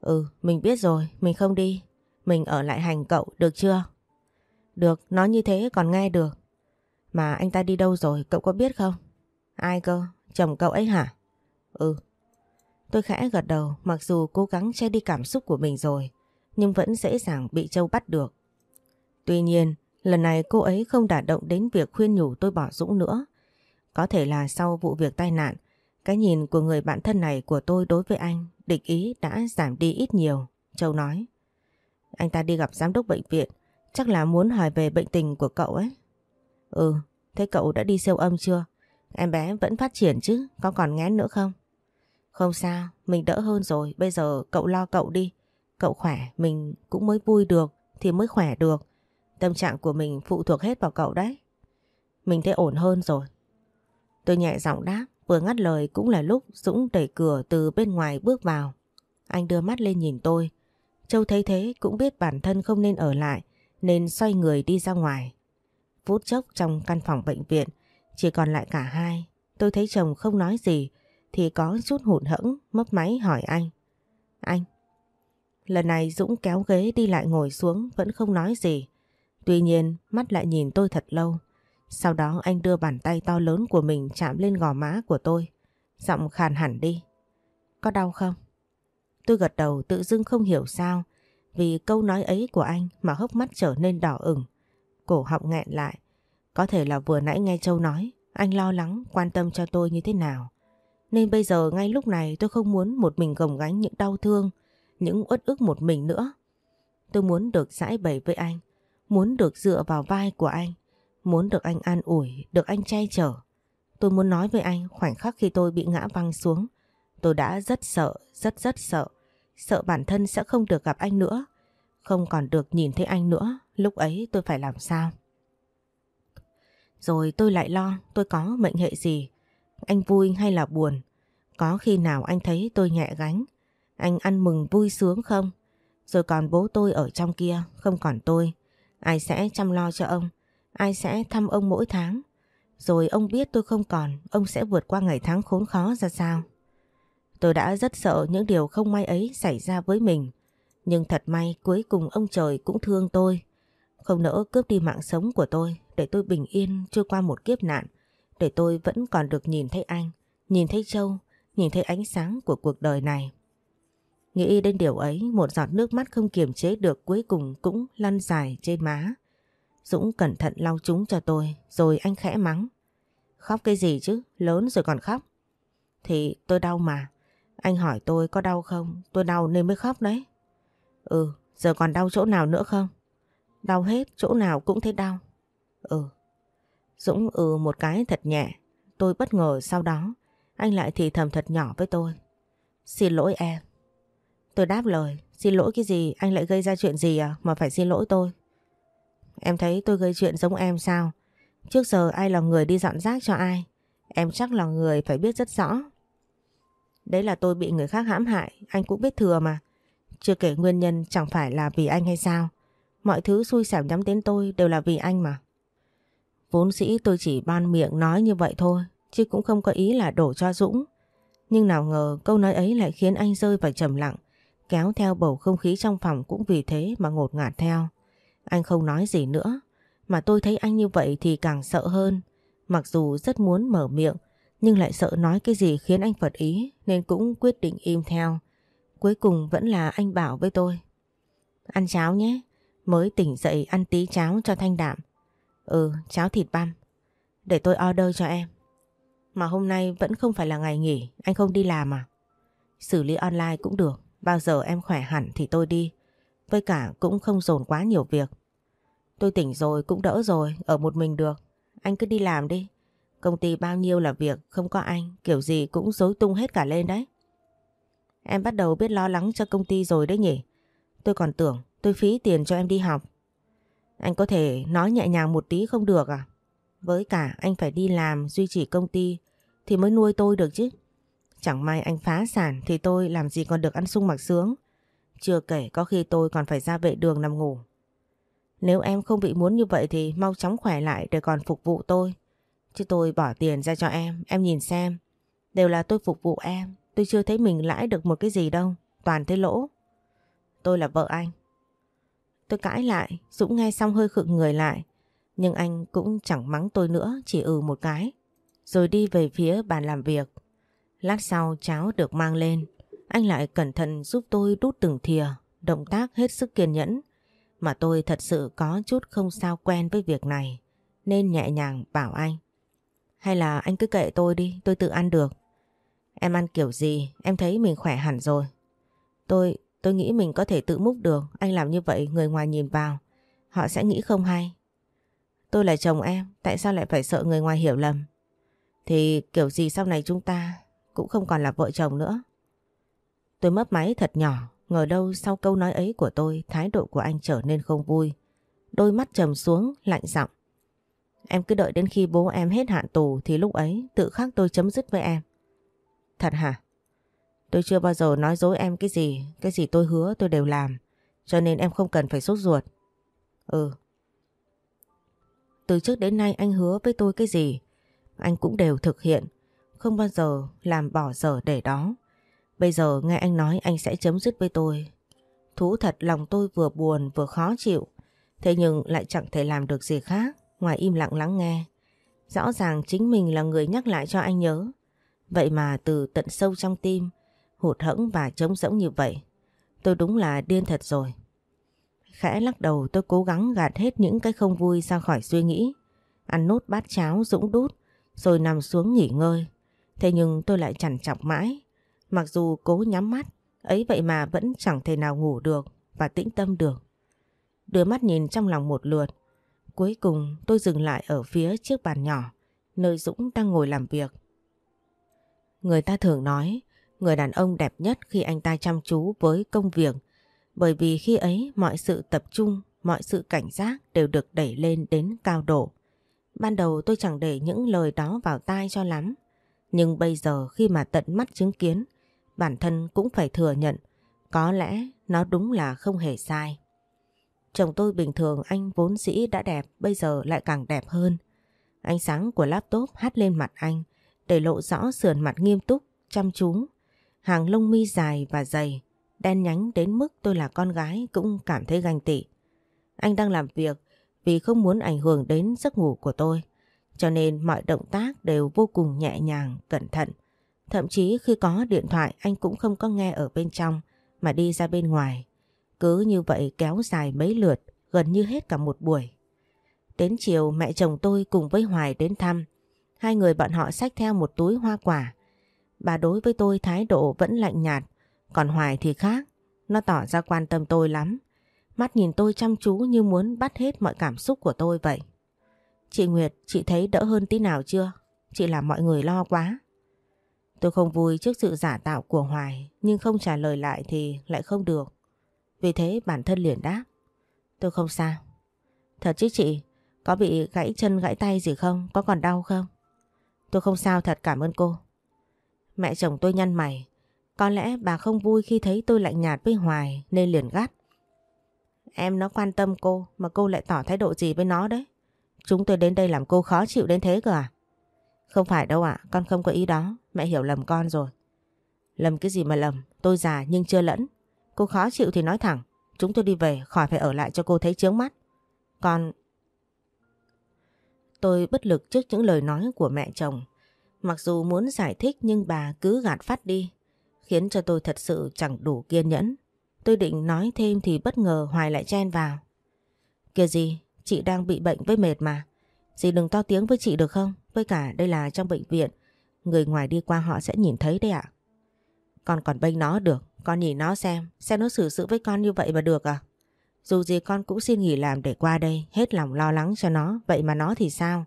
Ừ, mình biết rồi, mình không đi. Mình ở lại hành cậu, được chưa? Được, nói như thế còn nghe được. Mà anh ta đi đâu rồi, cậu có biết không? Ai cơ? Chồng cậu ấy hả? Ừ. Tôi khẽ gật đầu, mặc dù cố gắng che đi cảm xúc của mình rồi, nhưng vẫn dễ dàng bị Châu bắt được. Tuy nhiên, lần này cô ấy không đả động đến việc khuyên nhủ tôi bỏ Dũng nữa. Có thể là sau vụ việc tai nạn, cái nhìn của người bạn thân này của tôi đối với anh, địch ý đã giảm đi ít nhiều, Châu nói. Anh ta đi gặp giám đốc bệnh viện, chắc là muốn hỏi về bệnh tình của cậu ấy. Ừ, thế cậu đã đi siêu âm chưa? Em bé vẫn phát triển chứ, có còn ngén nữa không? Không sao, mình đỡ hơn rồi, bây giờ cậu lo cậu đi. Cậu khỏe, mình cũng mới vui được, thì mới khỏe được. Tâm trạng của mình phụ thuộc hết vào cậu đấy. Mình thấy ổn hơn rồi. Tôi nhẹ giọng đáp, vừa ngắt lời cũng là lúc Dũng đẩy cửa từ bên ngoài bước vào. Anh đưa mắt lên nhìn tôi. Châu thấy thế cũng biết bản thân không nên ở lại, nên xoay người đi ra ngoài. Phút chốc trong căn phòng bệnh viện, chỉ còn lại cả hai. Tôi thấy chồng không nói gì, thì có chút hụt hẫng mấp máy hỏi anh. Anh. Lần này Dũng kéo ghế đi lại ngồi xuống vẫn không nói gì. Tuy nhiên mắt lại nhìn tôi thật lâu. Sau đó anh đưa bàn tay to lớn của mình chạm lên gò má của tôi. Giọng khàn hẳn đi. Có đau không? Tôi gật đầu tự dưng không hiểu sao. Vì câu nói ấy của anh mà hốc mắt trở nên đỏ ửng. Cổ họng nghẹn lại. Có thể là vừa nãy nghe Châu nói anh lo lắng quan tâm cho tôi như thế nào. Nên bây giờ ngay lúc này tôi không muốn một mình gồng gánh những đau thương, những uất ức một mình nữa. Tôi muốn được giải bày với anh, muốn được dựa vào vai của anh, muốn được anh an ủi, được anh che chở. Tôi muốn nói với anh khoảnh khắc khi tôi bị ngã văng xuống, tôi đã rất sợ, rất rất sợ. Sợ bản thân sẽ không được gặp anh nữa, không còn được nhìn thấy anh nữa, lúc ấy tôi phải làm sao? Rồi tôi lại lo tôi có mệnh hệ gì, anh vui hay là buồn? Có khi nào anh thấy tôi nhẹ gánh? Anh ăn mừng vui sướng không? Rồi còn bố tôi ở trong kia, không còn tôi. Ai sẽ chăm lo cho ông? Ai sẽ thăm ông mỗi tháng? Rồi ông biết tôi không còn, ông sẽ vượt qua ngày tháng khốn khó ra sao? Tôi đã rất sợ những điều không may ấy xảy ra với mình. Nhưng thật may cuối cùng ông trời cũng thương tôi. Không nỡ cướp đi mạng sống của tôi để tôi bình yên trôi qua một kiếp nạn để tôi vẫn còn được nhìn thấy anh, nhìn thấy Châu, nhìn thấy ánh sáng của cuộc đời này. Nghĩ đến điều ấy, một giọt nước mắt không kiềm chế được cuối cùng cũng lăn dài trên má. Dũng cẩn thận lau chúng cho tôi, rồi anh khẽ mắng. Khóc cái gì chứ, lớn rồi còn khóc. Thì tôi đau mà. Anh hỏi tôi có đau không, tôi đau nên mới khóc đấy. Ừ, giờ còn đau chỗ nào nữa không? Đau hết, chỗ nào cũng thấy đau. Ừ, Dũng ừ một cái thật nhẹ. Tôi bất ngờ sau đó, anh lại thì thầm thật nhỏ với tôi. Xin lỗi em. Tôi đáp lời, xin lỗi cái gì, anh lại gây ra chuyện gì à mà phải xin lỗi tôi. Em thấy tôi gây chuyện giống em sao? Trước giờ ai là người đi dọn rác cho ai? Em chắc là người phải biết rất rõ. Đấy là tôi bị người khác hãm hại, anh cũng biết thừa mà. Chưa kể nguyên nhân chẳng phải là vì anh hay sao. Mọi thứ xui xẻo nhắm đến tôi đều là vì anh mà. Vốn dĩ tôi chỉ ban miệng nói như vậy thôi, chứ cũng không có ý là đổ cho Dũng. Nhưng nào ngờ câu nói ấy lại khiến anh rơi vào trầm lặng, kéo theo bầu không khí trong phòng cũng vì thế mà ngột ngạt theo. Anh không nói gì nữa, mà tôi thấy anh như vậy thì càng sợ hơn. Mặc dù rất muốn mở miệng, nhưng lại sợ nói cái gì khiến anh phật ý nên cũng quyết định im theo. Cuối cùng vẫn là anh bảo với tôi. Ăn cháo nhé, mới tỉnh dậy ăn tí cháo cho thanh đạm. Ừ, cháo thịt băm. Để tôi order cho em. Mà hôm nay vẫn không phải là ngày nghỉ, anh không đi làm à? Xử lý online cũng được, bao giờ em khỏe hẳn thì tôi đi. Với cả cũng không dồn quá nhiều việc. Tôi tỉnh rồi cũng đỡ rồi, ở một mình được. Anh cứ đi làm đi. Công ty bao nhiêu là việc, không có anh, kiểu gì cũng rối tung hết cả lên đấy. Em bắt đầu biết lo lắng cho công ty rồi đấy nhỉ? Tôi còn tưởng tôi phí tiền cho em đi học. Anh có thể nói nhẹ nhàng một tí không được à? Với cả anh phải đi làm duy trì công ty thì mới nuôi tôi được chứ. Chẳng may anh phá sản thì tôi làm gì còn được ăn sung mặc sướng. Chưa kể có khi tôi còn phải ra vệ đường nằm ngủ. Nếu em không bị muốn như vậy thì mau chóng khỏe lại để còn phục vụ tôi. Chứ tôi bỏ tiền ra cho em, em nhìn xem. Đều là tôi phục vụ em, tôi chưa thấy mình lãi được một cái gì đâu, toàn thấy lỗ. Tôi là vợ anh. Tôi cãi lại, Dũng nghe xong hơi khựng người lại. Nhưng anh cũng chẳng mắng tôi nữa, chỉ ừ một cái. Rồi đi về phía bàn làm việc. Lát sau cháo được mang lên. Anh lại cẩn thận giúp tôi đút từng thìa, động tác hết sức kiên nhẫn. Mà tôi thật sự có chút không sao quen với việc này. Nên nhẹ nhàng bảo anh. Hay là anh cứ kệ tôi đi, tôi tự ăn được. Em ăn kiểu gì, em thấy mình khỏe hẳn rồi. Tôi, tôi nghĩ mình có thể tự múc được, anh làm như vậy người ngoài nhìn vào. Họ sẽ nghĩ không hay. Tôi là chồng em, tại sao lại phải sợ người ngoài hiểu lầm? Thì kiểu gì sau này chúng ta cũng không còn là vợ chồng nữa. Tôi mấp máy thật nhỏ, ngờ đâu sau câu nói ấy của tôi thái độ của anh trở nên không vui. Đôi mắt trầm xuống, lạnh giọng. Em cứ đợi đến khi bố em hết hạn tù thì lúc ấy tự khắc tôi chấm dứt với em. Thật hả? Tôi chưa bao giờ nói dối em cái gì, cái gì tôi hứa tôi đều làm, cho nên em không cần phải sốt ruột. Ừ. Từ trước đến nay anh hứa với tôi cái gì, anh cũng đều thực hiện, không bao giờ làm bỏ dở để đó. Bây giờ nghe anh nói anh sẽ chấm dứt với tôi. Thú thật lòng tôi vừa buồn vừa khó chịu, thế nhưng lại chẳng thể làm được gì khác ngoài im lặng lắng nghe. Rõ ràng chính mình là người nhắc lại cho anh nhớ. Vậy mà từ tận sâu trong tim, hụt hẫng và trống rỗng như vậy. Tôi đúng là điên thật rồi. Khẽ lắc đầu tôi cố gắng gạt hết những cái không vui ra khỏi suy nghĩ. Ăn nốt bát cháo dũng đút, rồi nằm xuống nghỉ ngơi. Thế nhưng tôi lại chằn chọc mãi. Mặc dù cố nhắm mắt, ấy vậy mà vẫn chẳng thể nào ngủ được và tĩnh tâm được. Đưa mắt nhìn trong lòng một lượt, Cuối cùng tôi dừng lại ở phía chiếc bàn nhỏ, nơi Dũng đang ngồi làm việc. Người ta thường nói, người đàn ông đẹp nhất khi anh ta chăm chú với công việc, bởi vì khi ấy mọi sự tập trung, mọi sự cảnh giác đều được đẩy lên đến cao độ. Ban đầu tôi chẳng để những lời đó vào tai cho lắm, nhưng bây giờ khi mà tận mắt chứng kiến, bản thân cũng phải thừa nhận, có lẽ nó đúng là không hề sai. Chồng tôi bình thường anh vốn dĩ đã đẹp, bây giờ lại càng đẹp hơn. Ánh sáng của laptop hắt lên mặt anh, để lộ rõ sườn mặt nghiêm túc, chăm chú. Hàng lông mi dài và dày, đen nhánh đến mức tôi là con gái cũng cảm thấy ganh tị. Anh đang làm việc vì không muốn ảnh hưởng đến giấc ngủ của tôi. Cho nên mọi động tác đều vô cùng nhẹ nhàng, cẩn thận. Thậm chí khi có điện thoại anh cũng không có nghe ở bên trong mà đi ra bên ngoài. Cứ như vậy kéo dài mấy lượt, gần như hết cả một buổi. Đến chiều mẹ chồng tôi cùng với Hoài đến thăm. Hai người bọn họ xách theo một túi hoa quả. Bà đối với tôi thái độ vẫn lạnh nhạt, còn Hoài thì khác. Nó tỏ ra quan tâm tôi lắm. Mắt nhìn tôi chăm chú như muốn bắt hết mọi cảm xúc của tôi vậy. Chị Nguyệt, chị thấy đỡ hơn tí nào chưa? Chị làm mọi người lo quá. Tôi không vui trước sự giả tạo của Hoài, nhưng không trả lời lại thì lại không được. Vì thế bản thân liền đáp. Tôi không sao. Thật chứ chị, có bị gãy chân gãy tay gì không? Có còn đau không? Tôi không sao thật cảm ơn cô. Mẹ chồng tôi nhăn mày. Có lẽ bà không vui khi thấy tôi lạnh nhạt với Hoài nên liền gắt. Em nó quan tâm cô mà cô lại tỏ thái độ gì với nó đấy. Chúng tôi đến đây làm cô khó chịu đến thế cơ à? Không phải đâu ạ, con không có ý đó. Mẹ hiểu lầm con rồi. Lầm cái gì mà lầm, tôi già nhưng chưa lẫn. Cô khó chịu thì nói thẳng. Chúng tôi đi về khỏi phải ở lại cho cô thấy chướng mắt. con. Tôi bất lực trước những lời nói của mẹ chồng. Mặc dù muốn giải thích nhưng bà cứ gạt phát đi. Khiến cho tôi thật sự chẳng đủ kiên nhẫn. Tôi định nói thêm thì bất ngờ Hoài lại chen vào. Kìa gì, chị đang bị bệnh với mệt mà. Dì đừng to tiếng với chị được không? Với cả đây là trong bệnh viện. Người ngoài đi qua họ sẽ nhìn thấy đấy ạ. Con còn bênh nó được. Con nhìn nó xem, xem nó xử sự với con như vậy mà được à? Dù gì con cũng xin nghỉ làm để qua đây, hết lòng lo lắng cho nó, vậy mà nó thì sao?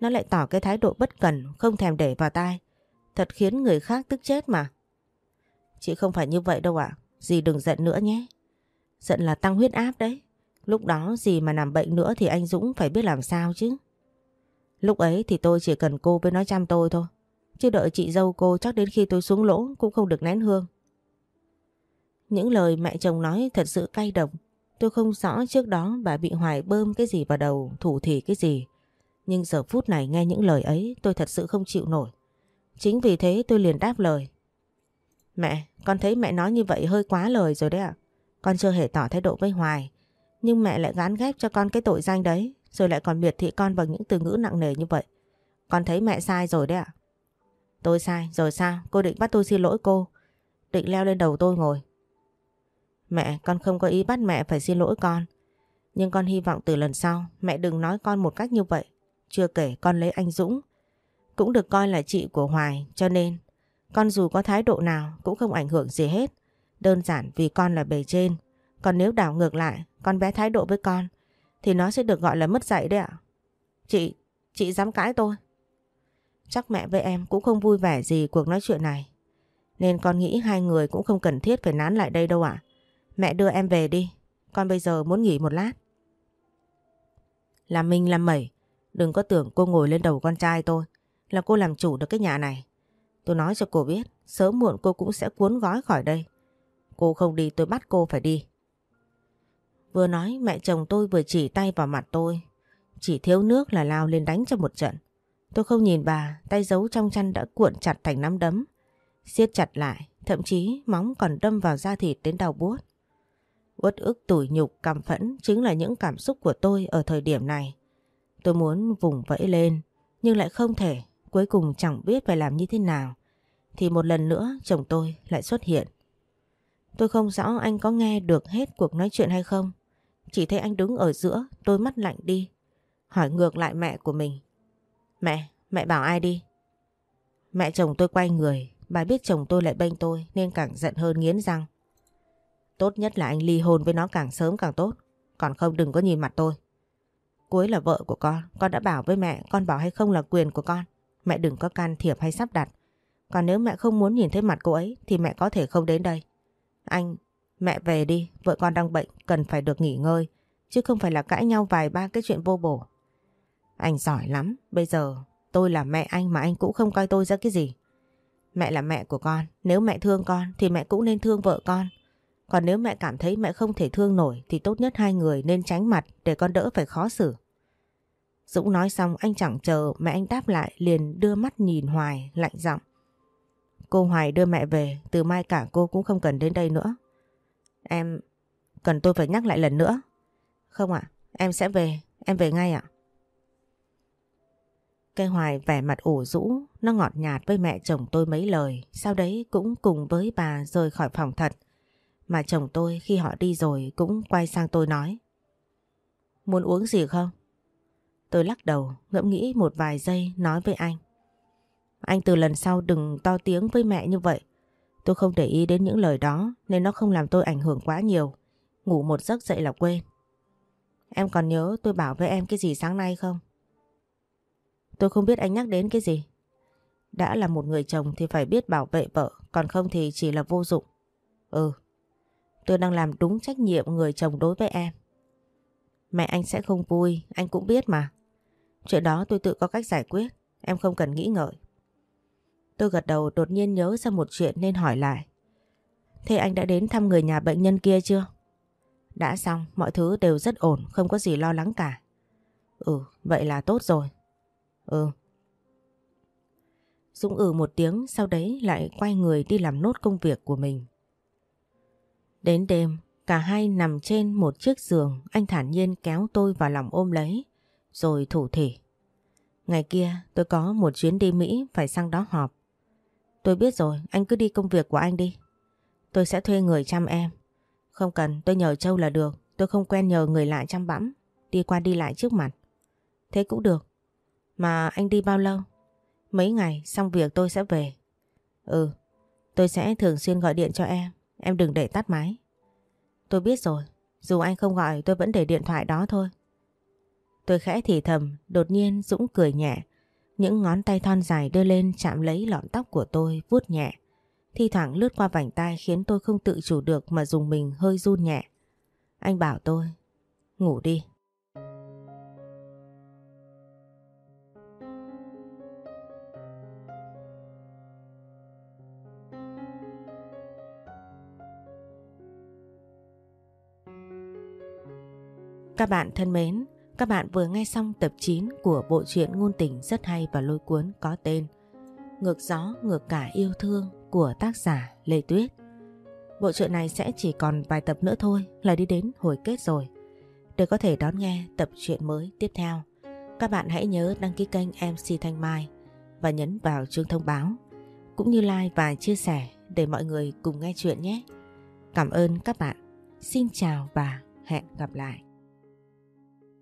Nó lại tỏ cái thái độ bất cần, không thèm để vào tai. Thật khiến người khác tức chết mà. Chị không phải như vậy đâu ạ. Dì đừng giận nữa nhé. Giận là tăng huyết áp đấy. Lúc đó gì mà nằm bệnh nữa thì anh Dũng phải biết làm sao chứ. Lúc ấy thì tôi chỉ cần cô với nói chăm tôi thôi. Chứ đợi chị dâu cô chắc đến khi tôi xuống lỗ cũng không được nén hương. Những lời mẹ chồng nói thật sự cay độc. Tôi không rõ trước đó bà bị Hoài bơm cái gì vào đầu, thủ thỉ cái gì. Nhưng giờ phút này nghe những lời ấy tôi thật sự không chịu nổi. Chính vì thế tôi liền đáp lời. Mẹ, con thấy mẹ nói như vậy hơi quá lời rồi đấy ạ. Con chưa hề tỏ thái độ với Hoài. Nhưng mẹ lại gán ghép cho con cái tội danh đấy. Rồi lại còn miệt thị con bằng những từ ngữ nặng nề như vậy. Con thấy mẹ sai rồi đấy ạ. Tôi sai, rồi sao? Cô định bắt tôi xin lỗi cô. Định leo lên đầu tôi ngồi. Mẹ, con không có ý bắt mẹ phải xin lỗi con. Nhưng con hy vọng từ lần sau mẹ đừng nói con một cách như vậy. Chưa kể con lấy anh Dũng. Cũng được coi là chị của Hoài cho nên con dù có thái độ nào cũng không ảnh hưởng gì hết. Đơn giản vì con là bề trên. Còn nếu đảo ngược lại con bé thái độ với con thì nó sẽ được gọi là mất dạy đấy ạ. Chị, chị dám cãi tôi. Chắc mẹ với em cũng không vui vẻ gì cuộc nói chuyện này. Nên con nghĩ hai người cũng không cần thiết phải nán lại đây đâu ạ. Mẹ đưa em về đi. Con bây giờ muốn nghỉ một lát. Làm minh làm mẩy. Đừng có tưởng cô ngồi lên đầu con trai tôi. Là cô làm chủ được cái nhà này. Tôi nói cho cô biết. Sớm muộn cô cũng sẽ cuốn gói khỏi đây. Cô không đi tôi bắt cô phải đi. Vừa nói mẹ chồng tôi vừa chỉ tay vào mặt tôi. Chỉ thiếu nước là lao lên đánh cho một trận. Tôi không nhìn bà, tay giấu trong chăn đã cuộn chặt thành nắm đấm. siết chặt lại, thậm chí móng còn đâm vào da thịt đến đau buốt. Uất ức tủi nhục cảm phẫn chính là những cảm xúc của tôi ở thời điểm này. Tôi muốn vùng vẫy lên, nhưng lại không thể, cuối cùng chẳng biết phải làm như thế nào. Thì một lần nữa chồng tôi lại xuất hiện. Tôi không rõ anh có nghe được hết cuộc nói chuyện hay không. Chỉ thấy anh đứng ở giữa, đôi mắt lạnh đi. Hỏi ngược lại mẹ của mình. Mẹ, mẹ bảo ai đi? Mẹ chồng tôi quay người, bà biết chồng tôi lại bênh tôi nên càng giận hơn nghiến răng. Tốt nhất là anh ly hôn với nó càng sớm càng tốt, còn không đừng có nhìn mặt tôi. cuối là vợ của con, con đã bảo với mẹ, con bảo hay không là quyền của con. Mẹ đừng có can thiệp hay sắp đặt. Còn nếu mẹ không muốn nhìn thấy mặt cô ấy thì mẹ có thể không đến đây. Anh, mẹ về đi, vợ con đang bệnh, cần phải được nghỉ ngơi, chứ không phải là cãi nhau vài ba cái chuyện vô bổ. Anh giỏi lắm, bây giờ tôi là mẹ anh mà anh cũng không coi tôi ra cái gì. Mẹ là mẹ của con, nếu mẹ thương con thì mẹ cũng nên thương vợ con. Còn nếu mẹ cảm thấy mẹ không thể thương nổi thì tốt nhất hai người nên tránh mặt để con đỡ phải khó xử. Dũng nói xong anh chẳng chờ mẹ anh đáp lại liền đưa mắt nhìn Hoài lạnh giọng. Cô Hoài đưa mẹ về, từ mai cả cô cũng không cần đến đây nữa. Em... cần tôi phải nhắc lại lần nữa. Không ạ, em sẽ về, em về ngay ạ. Cây Hoài vẻ mặt ủ rũ, nó ngọt nhạt với mẹ chồng tôi mấy lời, sau đấy cũng cùng với bà rời khỏi phòng thật. Mà chồng tôi khi họ đi rồi cũng quay sang tôi nói. Muốn uống gì không? Tôi lắc đầu, ngẫm nghĩ một vài giây nói với anh. Anh từ lần sau đừng to tiếng với mẹ như vậy. Tôi không để ý đến những lời đó nên nó không làm tôi ảnh hưởng quá nhiều. Ngủ một giấc dậy là quên. Em còn nhớ tôi bảo với em cái gì sáng nay không? Tôi không biết anh nhắc đến cái gì. Đã là một người chồng thì phải biết bảo vệ vợ, còn không thì chỉ là vô dụng. Ừ, tôi đang làm đúng trách nhiệm người chồng đối với em. Mẹ anh sẽ không vui, anh cũng biết mà. Chuyện đó tôi tự có cách giải quyết, em không cần nghĩ ngợi. Tôi gật đầu đột nhiên nhớ ra một chuyện nên hỏi lại. Thế anh đã đến thăm người nhà bệnh nhân kia chưa? Đã xong, mọi thứ đều rất ổn, không có gì lo lắng cả. Ừ, vậy là tốt rồi. Ừ. Dũng ừ một tiếng sau đấy lại quay người đi làm nốt công việc của mình. Đến đêm, cả hai nằm trên một chiếc giường, anh thản nhiên kéo tôi vào lòng ôm lấy, rồi thủ thỉ. Ngày kia tôi có một chuyến đi Mỹ phải sang đó họp. Tôi biết rồi, anh cứ đi công việc của anh đi. Tôi sẽ thuê người chăm em. Không cần, tôi nhờ Châu là được. Tôi không quen nhờ người lạ chăm bẵm, đi qua đi lại trước mặt. Thế cũng được. Mà anh đi bao lâu? Mấy ngày xong việc tôi sẽ về. Ừ, tôi sẽ thường xuyên gọi điện cho em. Em đừng để tắt máy. Tôi biết rồi, dù anh không gọi tôi vẫn để điện thoại đó thôi. Tôi khẽ thì thầm, đột nhiên Dũng cười nhẹ. Những ngón tay thon dài đưa lên chạm lấy lọn tóc của tôi vuốt nhẹ. thi thoảng lướt qua vành tai khiến tôi không tự chủ được mà dùng mình hơi run nhẹ. Anh bảo tôi, ngủ đi. Các bạn thân mến, các bạn vừa nghe xong tập 9 của bộ truyện ngôn tình rất hay và lôi cuốn có tên Ngược gió ngược cả yêu thương của tác giả Lê Tuyết. Bộ truyện này sẽ chỉ còn vài tập nữa thôi là đi đến hồi kết rồi. Để có thể đón nghe tập truyện mới tiếp theo, các bạn hãy nhớ đăng ký kênh MC Thanh Mai và nhấn vào chuông thông báo, cũng như like và chia sẻ để mọi người cùng nghe chuyện nhé. Cảm ơn các bạn. Xin chào và hẹn gặp lại.